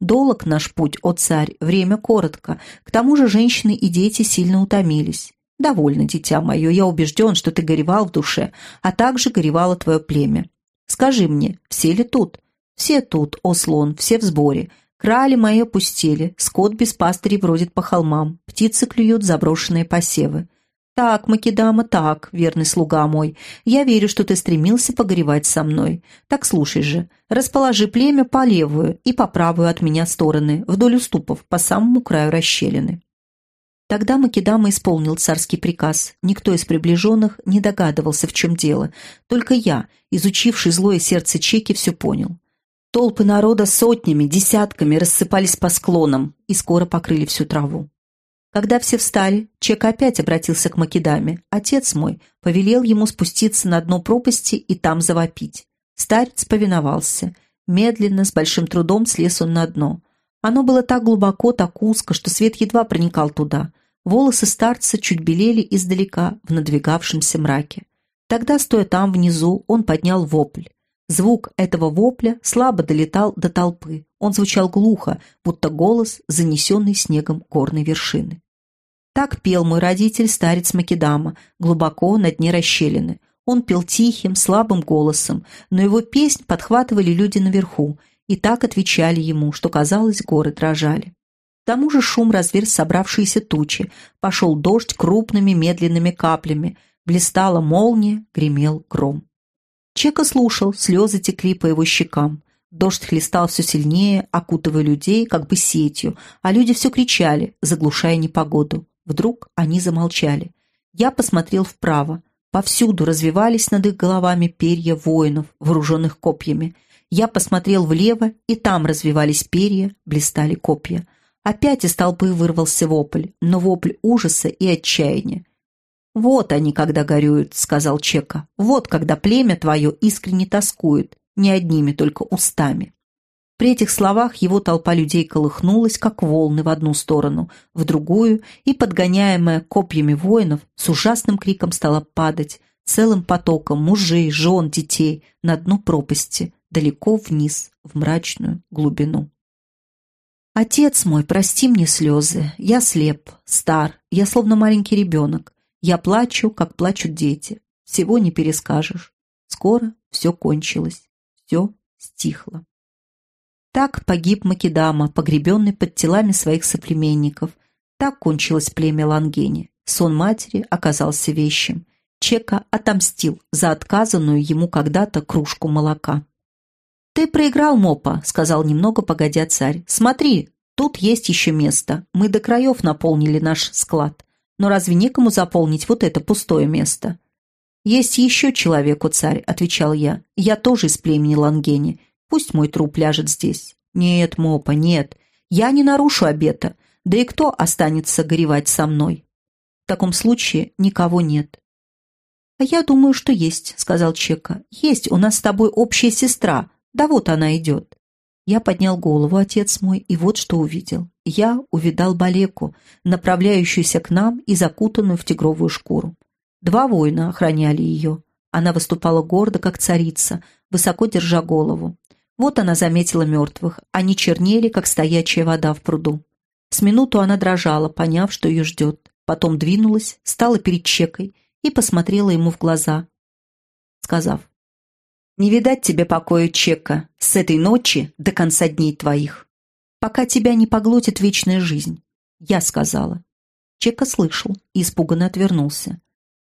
«Долог наш путь, о царь, время коротко. К тому же женщины и дети сильно утомились. Довольно, дитя мое, я убежден, что ты горевал в душе, а также горевало твое племя. Скажи мне, все ли тут?» «Все тут, о слон, все в сборе. Крали мои опустили, скот без пастырей бродит по холмам, птицы клюют заброшенные посевы. «Так, Македама, так, верный слуга мой, я верю, что ты стремился погоревать со мной. Так слушай же, расположи племя по левую и по правую от меня стороны, вдоль уступов, по самому краю расщелины». Тогда Македама исполнил царский приказ. Никто из приближенных не догадывался, в чем дело. Только я, изучивший злое сердце Чеки, все понял. Толпы народа сотнями, десятками рассыпались по склонам и скоро покрыли всю траву. Когда все встали, Чек опять обратился к Македаме. Отец мой повелел ему спуститься на дно пропасти и там завопить. Старец повиновался. Медленно, с большим трудом слез он на дно. Оно было так глубоко, так узко, что свет едва проникал туда. Волосы старца чуть белели издалека в надвигавшемся мраке. Тогда, стоя там внизу, он поднял вопль. Звук этого вопля слабо долетал до толпы. Он звучал глухо, будто голос, занесенный снегом горной вершины. Так пел мой родитель, старец Македама, глубоко на дне расщелины. Он пел тихим, слабым голосом, но его песнь подхватывали люди наверху, и так отвечали ему, что, казалось, горы дрожали. К тому же шум разверз собравшиеся тучи, пошел дождь крупными медленными каплями, блистала молния, гремел гром. Чека слушал, слезы текли по его щекам. Дождь хлестал все сильнее, окутывая людей как бы сетью, а люди все кричали, заглушая непогоду. Вдруг они замолчали. Я посмотрел вправо. Повсюду развивались над их головами перья воинов, вооруженных копьями. Я посмотрел влево, и там развивались перья, блистали копья. Опять из толпы вырвался вопль, но вопль ужаса и отчаяния. «Вот они, когда горюют», — сказал Чека. «Вот когда племя твое искренне тоскует, не одними только устами». При этих словах его толпа людей колыхнулась, как волны в одну сторону, в другую, и, подгоняемая копьями воинов, с ужасным криком стала падать целым потоком мужей, жен, детей на дно пропасти, далеко вниз, в мрачную глубину. «Отец мой, прости мне слезы, я слеп, стар, я словно маленький ребенок. Я плачу, как плачут дети. Всего не перескажешь. Скоро все кончилось. Все стихло. Так погиб Македама, погребенный под телами своих соплеменников. Так кончилось племя Лангени. Сон матери оказался вещим. Чека отомстил за отказанную ему когда-то кружку молока. «Ты проиграл, Мопа», — сказал немного погодя царь. «Смотри, тут есть еще место. Мы до краев наполнили наш склад. Но разве некому заполнить вот это пустое место?» «Есть еще человек, о царь», — отвечал я. «Я тоже из племени Лангени. Пусть мой труп ляжет здесь». «Нет, Мопа, нет. Я не нарушу обета. Да и кто останется горевать со мной?» «В таком случае никого нет». «А я думаю, что есть», — сказал Чека. «Есть у нас с тобой общая сестра. Да вот она идет». Я поднял голову, отец мой, и вот что увидел. Я увидал Балеку, направляющуюся к нам и закутанную в тигровую шкуру. Два воина охраняли ее. Она выступала гордо, как царица, высоко держа голову. Вот она заметила мертвых. Они чернели, как стоячая вода в пруду. С минуту она дрожала, поняв, что ее ждет. Потом двинулась, стала перед Чекой и посмотрела ему в глаза, сказав, «Не видать тебе покоя, Чека, с этой ночи до конца дней твоих, пока тебя не поглотит вечная жизнь». Я сказала. Чека слышал и испуганно отвернулся.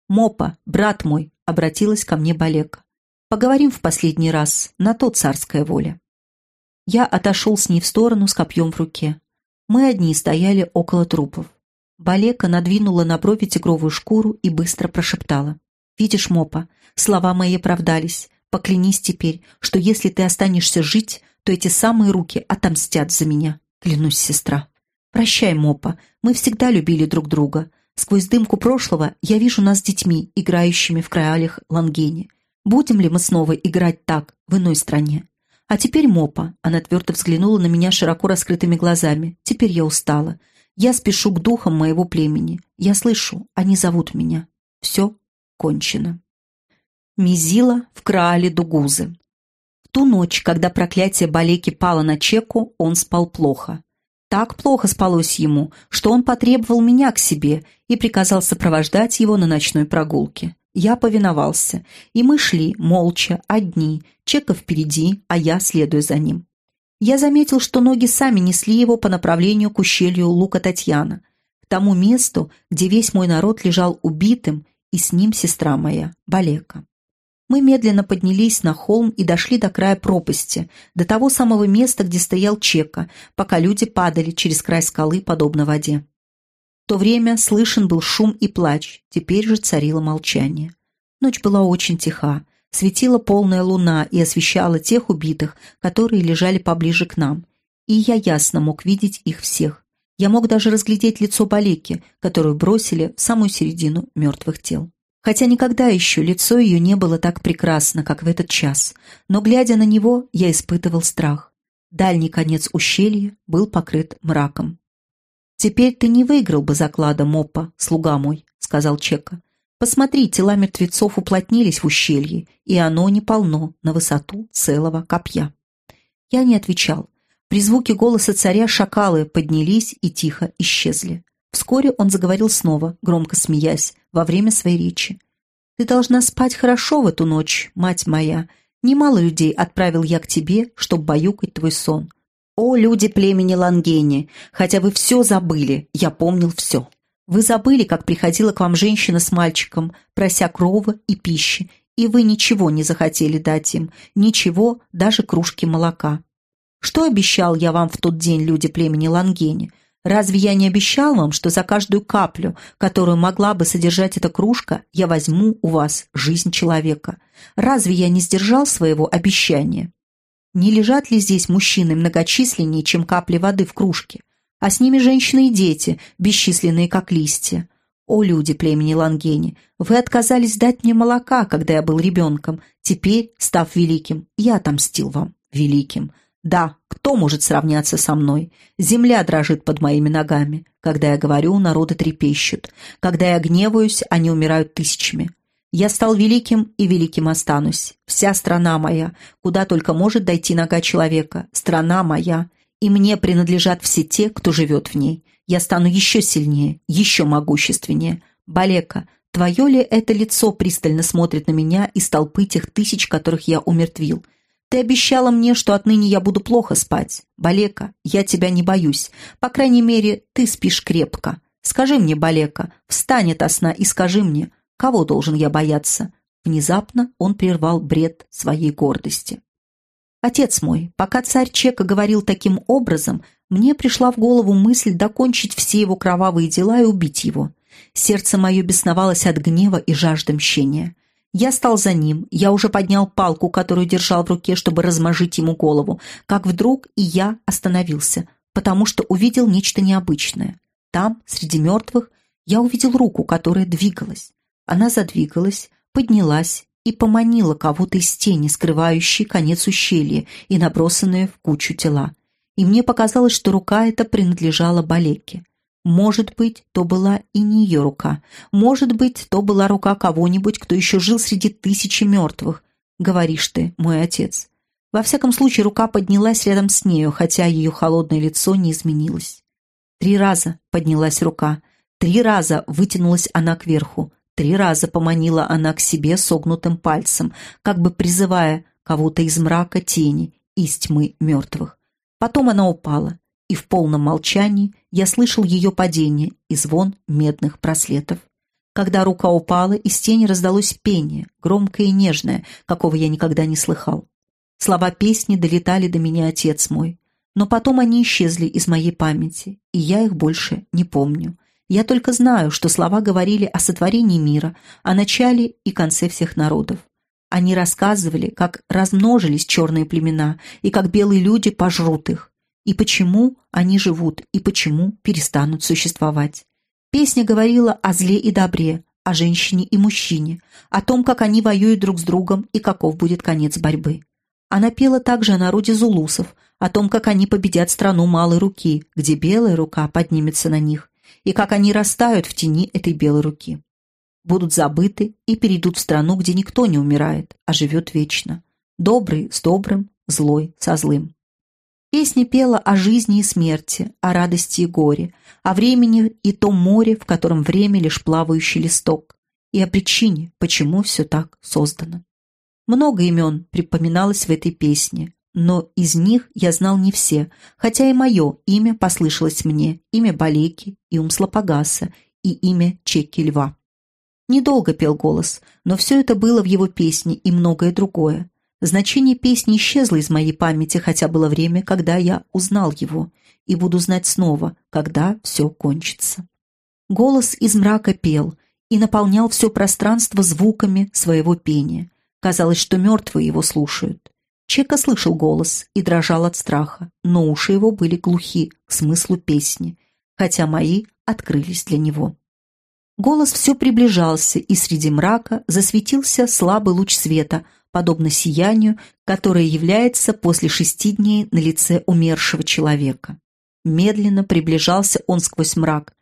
«Мопа, брат мой», — обратилась ко мне Балека. «Поговорим в последний раз, на то царская воля». Я отошел с ней в сторону с копьем в руке. Мы одни стояли около трупов. Балека надвинула на брови тигровую шкуру и быстро прошептала. «Видишь, Мопа, слова мои оправдались. Поклянись теперь, что если ты останешься жить, то эти самые руки отомстят за меня. Клянусь, сестра. Прощай, Мопа, мы всегда любили друг друга. Сквозь дымку прошлого я вижу нас с детьми, играющими в краялях Лангени. Будем ли мы снова играть так, в иной стране? А теперь, Мопа, она твердо взглянула на меня широко раскрытыми глазами. Теперь я устала. Я спешу к духам моего племени. Я слышу, они зовут меня. Все кончено. Мизила в Краале Дугузы. Ту ночь, когда проклятие Балеки пало на Чеку, он спал плохо. Так плохо спалось ему, что он потребовал меня к себе и приказал сопровождать его на ночной прогулке. Я повиновался, и мы шли, молча, одни, Чека впереди, а я следуя за ним. Я заметил, что ноги сами несли его по направлению к ущелью Лука Татьяна, к тому месту, где весь мой народ лежал убитым, и с ним сестра моя, Балека. Мы медленно поднялись на холм и дошли до края пропасти, до того самого места, где стоял Чека, пока люди падали через край скалы, подобно воде. В то время слышен был шум и плач, теперь же царило молчание. Ночь была очень тиха, светила полная луна и освещала тех убитых, которые лежали поближе к нам. И я ясно мог видеть их всех. Я мог даже разглядеть лицо Балеки, которую бросили в самую середину мертвых тел. Хотя никогда еще лицо ее не было так прекрасно, как в этот час, но, глядя на него, я испытывал страх. Дальний конец ущелья был покрыт мраком. «Теперь ты не выиграл бы заклада, Моппа, слуга мой», — сказал Чека. «Посмотри, тела мертвецов уплотнились в ущелье, и оно не полно на высоту целого копья». Я не отвечал. При звуке голоса царя шакалы поднялись и тихо исчезли. Вскоре он заговорил снова, громко смеясь, во время своей речи. «Ты должна спать хорошо в эту ночь, мать моя. Немало людей отправил я к тебе, чтобы баюкать твой сон. О, люди племени Лангени, хотя вы все забыли, я помнил все. Вы забыли, как приходила к вам женщина с мальчиком, прося крова и пищи, и вы ничего не захотели дать им, ничего, даже кружки молока. Что обещал я вам в тот день, люди племени Лангени? Разве я не обещал вам, что за каждую каплю, которую могла бы содержать эта кружка, я возьму у вас жизнь человека? Разве я не сдержал своего обещания? Не лежат ли здесь мужчины многочисленнее, чем капли воды в кружке? А с ними женщины и дети, бесчисленные как листья. О, люди племени Лангени, вы отказались дать мне молока, когда я был ребенком. Теперь, став великим, я отомстил вам, великим. Да, кто может сравняться со мной? Земля дрожит под моими ногами. Когда я говорю, народы трепещут. Когда я гневаюсь, они умирают тысячами. Я стал великим и великим останусь. Вся страна моя, куда только может дойти нога человека, страна моя, и мне принадлежат все те, кто живет в ней. Я стану еще сильнее, еще могущественнее. Балека, Твое ли это лицо пристально смотрит на меня из толпы тех тысяч, которых я умертвил? Ты обещала мне, что отныне я буду плохо спать. Балека, я тебя не боюсь. По крайней мере, ты спишь крепко. Скажи мне, Балека, встань от сна и скажи мне, кого должен я бояться?» Внезапно он прервал бред своей гордости. «Отец мой, пока царь Чека говорил таким образом, мне пришла в голову мысль докончить все его кровавые дела и убить его. Сердце мое бесновалось от гнева и жажды мщения. Я стал за ним, я уже поднял палку, которую держал в руке, чтобы размажить ему голову, как вдруг и я остановился, потому что увидел нечто необычное. Там, среди мертвых, я увидел руку, которая двигалась. Она задвигалась, поднялась и поманила кого-то из тени, скрывающей конец ущелья и набросанные в кучу тела. И мне показалось, что рука эта принадлежала Балеке. Может быть, то была и не ее рука. Может быть, то была рука кого-нибудь, кто еще жил среди тысячи мертвых. Говоришь ты, мой отец. Во всяком случае, рука поднялась рядом с нею, хотя ее холодное лицо не изменилось. Три раза поднялась рука, три раза вытянулась она кверху, три раза поманила она к себе согнутым пальцем, как бы призывая кого-то из мрака тени, из тьмы мертвых. Потом она упала, и в полном молчании я слышал ее падение и звон медных браслетов. Когда рука упала, из тени раздалось пение, громкое и нежное, какого я никогда не слыхал. Слова песни долетали до меня, отец мой. Но потом они исчезли из моей памяти, и я их больше не помню. Я только знаю, что слова говорили о сотворении мира, о начале и конце всех народов. Они рассказывали, как размножились черные племена и как белые люди пожрут их, и почему они живут, и почему перестанут существовать. Песня говорила о зле и добре, о женщине и мужчине, о том, как они воюют друг с другом и каков будет конец борьбы. Она пела также о народе зулусов, о том, как они победят страну малой руки, где белая рука поднимется на них, и как они растают в тени этой белой руки. Будут забыты и перейдут в страну, где никто не умирает, а живет вечно. Добрый с добрым, злой со злым. Песня пела о жизни и смерти, о радости и горе, о времени и том море, в котором время лишь плавающий листок, и о причине, почему все так создано. Много имен припоминалось в этой песне, но из них я знал не все, хотя и мое имя послышалось мне, имя Балеки и Умслопогаса, и имя Чеки Льва. Недолго пел голос, но все это было в его песне и многое другое. Значение песни исчезло из моей памяти, хотя было время, когда я узнал его, и буду знать снова, когда все кончится. Голос из мрака пел и наполнял все пространство звуками своего пения. Казалось, что мертвые его слушают. Чека слышал голос и дрожал от страха, но уши его были глухи к смыслу песни, хотя мои открылись для него. Голос все приближался, и среди мрака засветился слабый луч света — подобно сиянию, которое является после шести дней на лице умершего человека. Медленно приближался он сквозь мрак,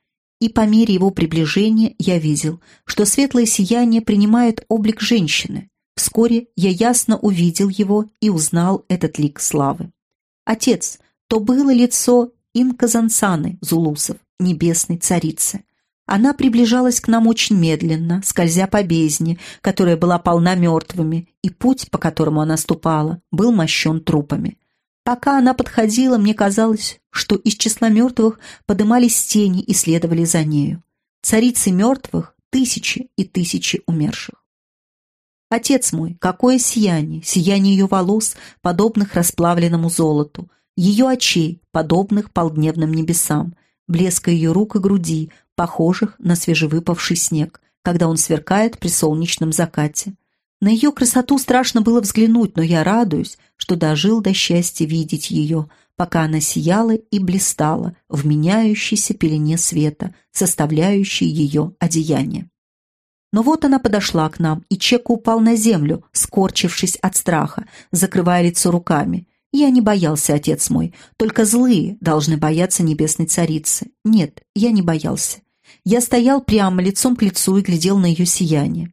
и по мере его приближения я видел, что светлое сияние принимает облик женщины. Вскоре я ясно увидел его и узнал этот лик славы. Отец, то было лицо Инказансаны Зулусов, небесной царицы. Она приближалась к нам очень медленно, скользя по бездне, которая была полна мертвыми, и путь, по которому она ступала, был мощен трупами. Пока она подходила, мне казалось, что из числа мертвых подымались тени и следовали за нею. Царицы мертвых — тысячи и тысячи умерших. Отец мой, какое сияние, сияние ее волос, подобных расплавленному золоту, ее очей, подобных полдневным небесам, блеска ее рук и груди, похожих на свежевыпавший снег, когда он сверкает при солнечном закате. На ее красоту страшно было взглянуть, но я радуюсь, что дожил до счастья видеть ее, пока она сияла и блистала в меняющейся пелене света, составляющей ее одеяние. Но вот она подошла к нам, и Чека упал на землю, скорчившись от страха, закрывая лицо руками. Я не боялся, отец мой, только злые должны бояться небесной царицы. Нет, я не боялся. Я стоял прямо, лицом к лицу и глядел на ее сияние.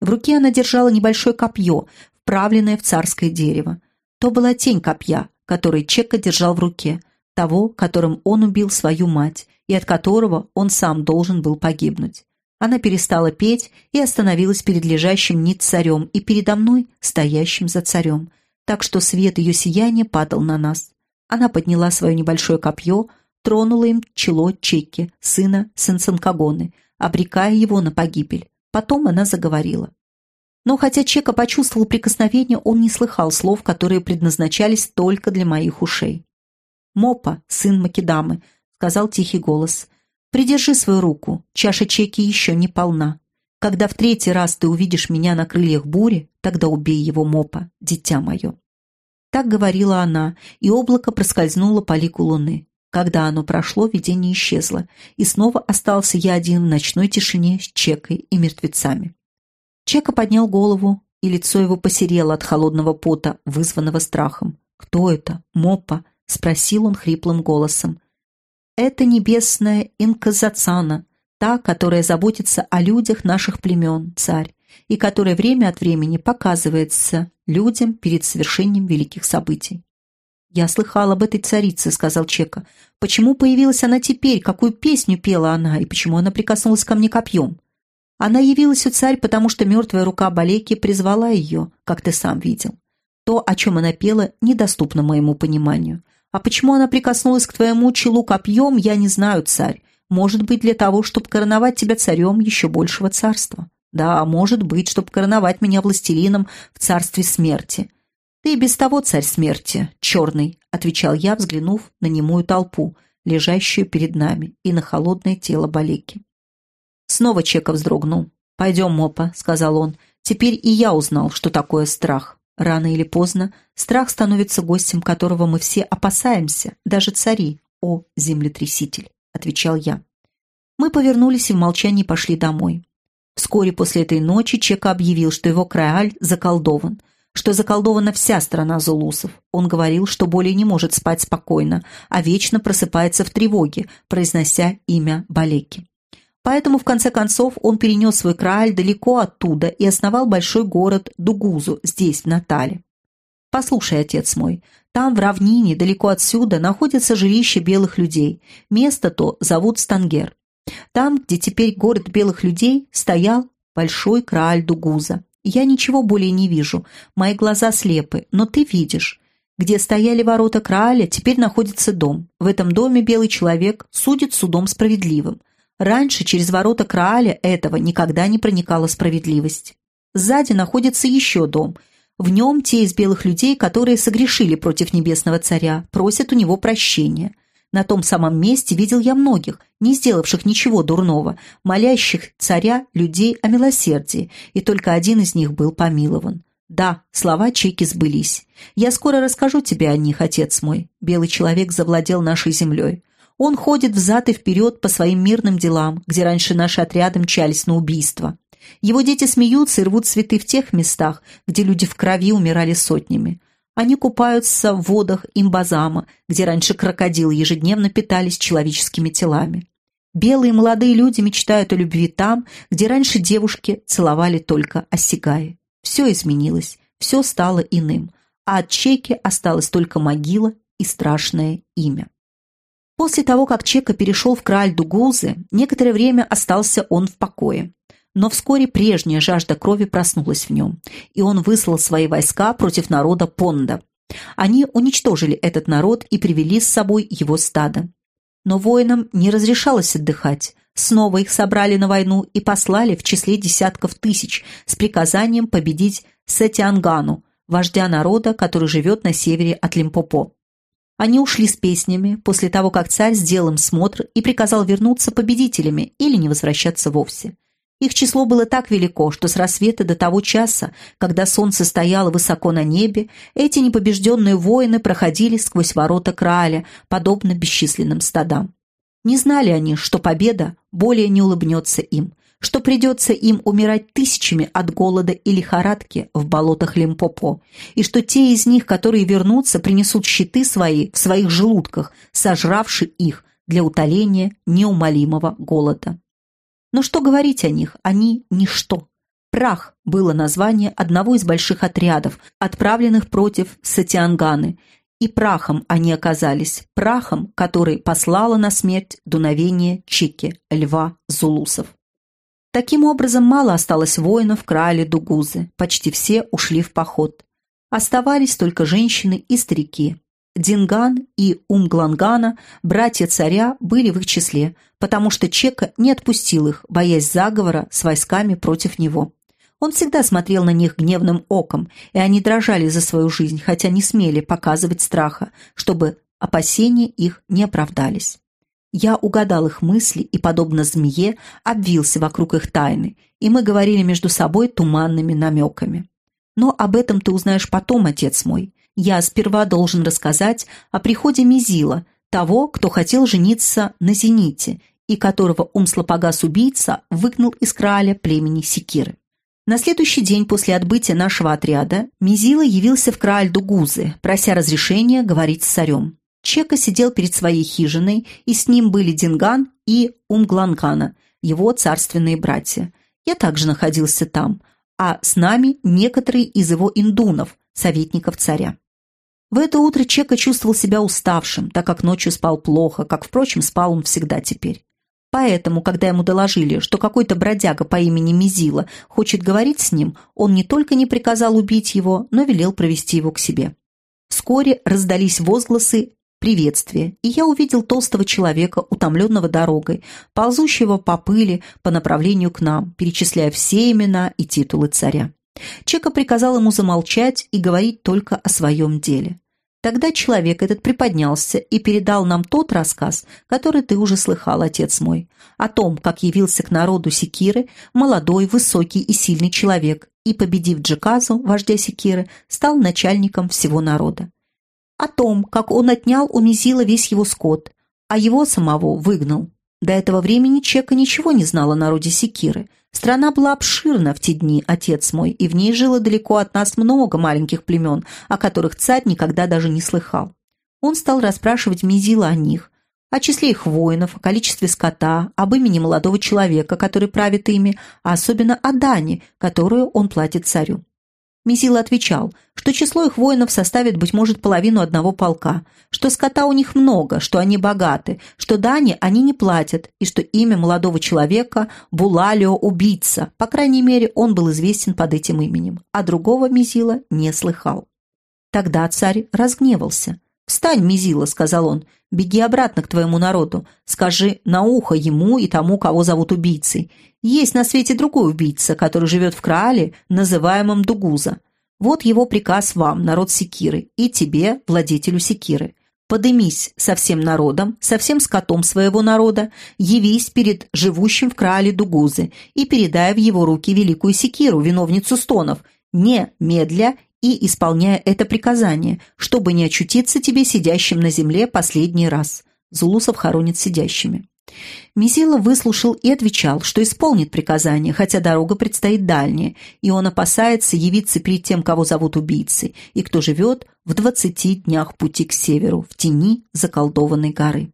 В руке она держала небольшое копье, вправленное в царское дерево. То была тень копья, который Чека держал в руке, того, которым он убил свою мать, и от которого он сам должен был погибнуть. Она перестала петь и остановилась перед лежащим ниц царем и передо мной, стоящим за царем, так что свет ее сияния падал на нас. Она подняла свое небольшое копье, тронула им чело Чеки, сына Сенсенкагоны, обрекая его на погибель. Потом она заговорила. Но хотя Чека почувствовал прикосновение, он не слыхал слов, которые предназначались только для моих ушей. «Мопа, сын Македамы», — сказал тихий голос, — «придержи свою руку, чаша Чеки еще не полна. Когда в третий раз ты увидишь меня на крыльях бури, тогда убей его, Мопа, дитя мое». Так говорила она, и облако проскользнуло по лику луны. Когда оно прошло, видение исчезло, и снова остался я один в ночной тишине с Чекой и мертвецами. Чека поднял голову, и лицо его посерело от холодного пота, вызванного страхом. «Кто это? Мопа?» — спросил он хриплым голосом. «Это небесная инказацана, та, которая заботится о людях наших племен, царь и которая время от времени показывается людям перед совершением великих событий. «Я слыхал об этой царице», — сказал Чека. «Почему появилась она теперь? Какую песню пела она? И почему она прикоснулась ко мне копьем?» Она явилась у царь, потому что мертвая рука Балеки призвала ее, как ты сам видел. То, о чем она пела, недоступно моему пониманию. А почему она прикоснулась к твоему челу копьем, я не знаю, царь. Может быть, для того, чтобы короновать тебя царем еще большего царства. Да, может быть, чтобы короновать меня властелином в царстве смерти. Ты и без того царь смерти, черный, отвечал я, взглянув на немую толпу, лежащую перед нами, и на холодное тело Балеки. Снова Чеков вздрогнул. «Пойдем, Мопа», — сказал он. «Теперь и я узнал, что такое страх. Рано или поздно страх становится гостем, которого мы все опасаемся, даже цари, о землетряситель», — отвечал я. Мы повернулись и в молчании пошли домой. Вскоре после этой ночи Чека объявил, что его Крааль заколдован, что заколдована вся страна зулусов. Он говорил, что более не может спать спокойно, а вечно просыпается в тревоге, произнося имя Балеки. Поэтому, в конце концов, он перенес свой Крааль далеко оттуда и основал большой город Дугузу, здесь, в Натале. «Послушай, отец мой, там, в равнине, далеко отсюда, находится жилище белых людей. Место то зовут Стангер. Там, где теперь город белых людей, стоял большой Крааль Дугуза. Я ничего более не вижу, мои глаза слепы, но ты видишь. Где стояли ворота Крааля, теперь находится дом. В этом доме белый человек судит судом справедливым. Раньше через ворота Крааля этого никогда не проникала справедливость. Сзади находится еще дом. В нем те из белых людей, которые согрешили против небесного царя, просят у него прощения. На том самом месте видел я многих, не сделавших ничего дурного, молящих царя людей о милосердии, и только один из них был помилован. Да, слова Чеки сбылись. Я скоро расскажу тебе о них, отец мой. Белый человек завладел нашей землей. Он ходит взад и вперед по своим мирным делам, где раньше наши отряды мчались на убийство. Его дети смеются и рвут цветы в тех местах, где люди в крови умирали сотнями. Они купаются в водах имбазама, где раньше крокодилы ежедневно питались человеческими телами. Белые молодые люди мечтают о любви там, где раньше девушки целовали только осягая. Все изменилось, все стало иным, а от Чеки осталась только могила и страшное имя. После того, как Чека перешел в краль Дугулзы, некоторое время остался он в покое. Но вскоре прежняя жажда крови проснулась в нем, и он выслал свои войска против народа Понда. Они уничтожили этот народ и привели с собой его стадо. Но воинам не разрешалось отдыхать. Снова их собрали на войну и послали в числе десятков тысяч с приказанием победить Сетиангану, вождя народа, который живет на севере от Лимпопо. Они ушли с песнями после того, как царь сделал им смотр и приказал вернуться победителями или не возвращаться вовсе. Их число было так велико, что с рассвета до того часа, когда солнце стояло высоко на небе, эти непобежденные воины проходили сквозь ворота Крааля, подобно бесчисленным стадам. Не знали они, что победа более не улыбнется им, что придется им умирать тысячами от голода и лихорадки в болотах Лимпопо, и что те из них, которые вернутся, принесут щиты свои в своих желудках, сожравши их для утоления неумолимого голода. Но что говорить о них, они – ничто. Прах было название одного из больших отрядов, отправленных против Сатианганы, и прахом они оказались, прахом, который послало на смерть дуновение Чики, льва Зулусов. Таким образом, мало осталось воинов Краали Дугузы, почти все ушли в поход. Оставались только женщины и старики. Динган и Умглангана, братья царя, были в их числе, потому что Чека не отпустил их, боясь заговора с войсками против него. Он всегда смотрел на них гневным оком, и они дрожали за свою жизнь, хотя не смели показывать страха, чтобы опасения их не оправдались. Я угадал их мысли и, подобно змее, обвился вокруг их тайны, и мы говорили между собой туманными намеками. Но об этом ты узнаешь потом, отец мой. Я сперва должен рассказать о приходе Мизила, того, кто хотел жениться на Зените, и которого Умслопогас-убийца выгнал из краля племени Секиры. На следующий день после отбытия нашего отряда Мизила явился в Краальду Гузы, прося разрешения говорить с царем. Чека сидел перед своей хижиной, и с ним были Динган и Умгланкана, его царственные братья. Я также находился там, а с нами некоторые из его индунов, советников царя. В это утро Чека чувствовал себя уставшим, так как ночью спал плохо, как, впрочем, спал он всегда теперь. Поэтому, когда ему доложили, что какой-то бродяга по имени Мизила хочет говорить с ним, он не только не приказал убить его, но велел провести его к себе. Вскоре раздались возгласы приветствия, и я увидел толстого человека, утомленного дорогой, ползущего по пыли по направлению к нам, перечисляя все имена и титулы царя. Чека приказал ему замолчать и говорить только о своем деле. Тогда человек этот приподнялся и передал нам тот рассказ, который ты уже слыхал, отец мой, о том, как явился к народу Секиры молодой, высокий и сильный человек и, победив Джеказу, вождя Секиры, стал начальником всего народа. О том, как он отнял у Мизила весь его скот, а его самого выгнал. До этого времени Чека ничего не знал о народе Секиры – Страна была обширна в те дни, отец мой, и в ней жило далеко от нас много маленьких племен, о которых царь никогда даже не слыхал. Он стал расспрашивать Мизила о них, о числе их воинов, о количестве скота, об имени молодого человека, который правит ими, а особенно о дани, которую он платит царю. Мизила отвечал, что число их воинов составит, быть может, половину одного полка, что скота у них много, что они богаты, что дани они не платят, и что имя молодого человека – Булалио Убийца, по крайней мере, он был известен под этим именем, а другого Мизила не слыхал. Тогда царь разгневался. «Встань, Мизила», — сказал он, — «беги обратно к твоему народу, скажи на ухо ему и тому, кого зовут убийцей, есть на свете другой убийца, который живет в Краале, называемом Дугуза. Вот его приказ вам, народ Секиры, и тебе, владетелю Секиры. Подымись со всем народом, со всем скотом своего народа, явись перед живущим в Краале Дугузы и передай в его руки великую Секиру, виновницу стонов, не медля и исполняя это приказание, чтобы не очутиться тебе сидящим на земле последний раз. Зулусов хоронит сидящими. Мизила выслушал и отвечал, что исполнит приказание, хотя дорога предстоит дальняя, и он опасается явиться перед тем, кого зовут убийцей, и кто живет в двадцати днях пути к северу, в тени заколдованной горы.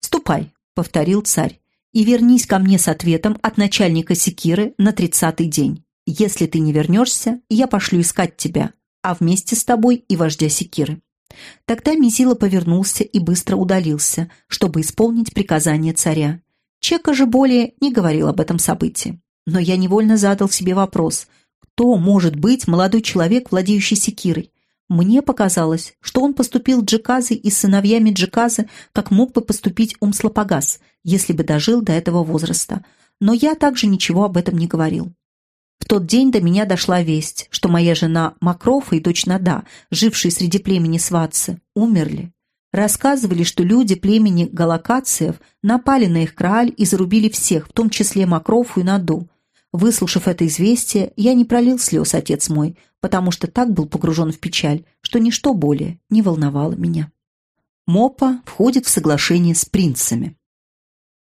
«Ступай», — повторил царь, — «и вернись ко мне с ответом от начальника Секиры на тридцатый день. Если ты не вернешься, я пошлю искать тебя, а вместе с тобой и вождя Секиры». Тогда Мизила повернулся и быстро удалился, чтобы исполнить приказание царя. Чека же более не говорил об этом событии. Но я невольно задал себе вопрос, кто может быть молодой человек, владеющий секирой? Мне показалось, что он поступил Джеказой и сыновьями Джеказы, как мог бы поступить Умслопогас, если бы дожил до этого возраста. Но я также ничего об этом не говорил. В тот день до меня дошла весть, что моя жена Макрофа и дочь Нада, жившие среди племени Сватцы, умерли. Рассказывали, что люди племени Галакациев напали на их краль и зарубили всех, в том числе Макрофу и Наду. Выслушав это известие, я не пролил слез, отец мой, потому что так был погружен в печаль, что ничто более не волновало меня. Мопа входит в соглашение с принцами.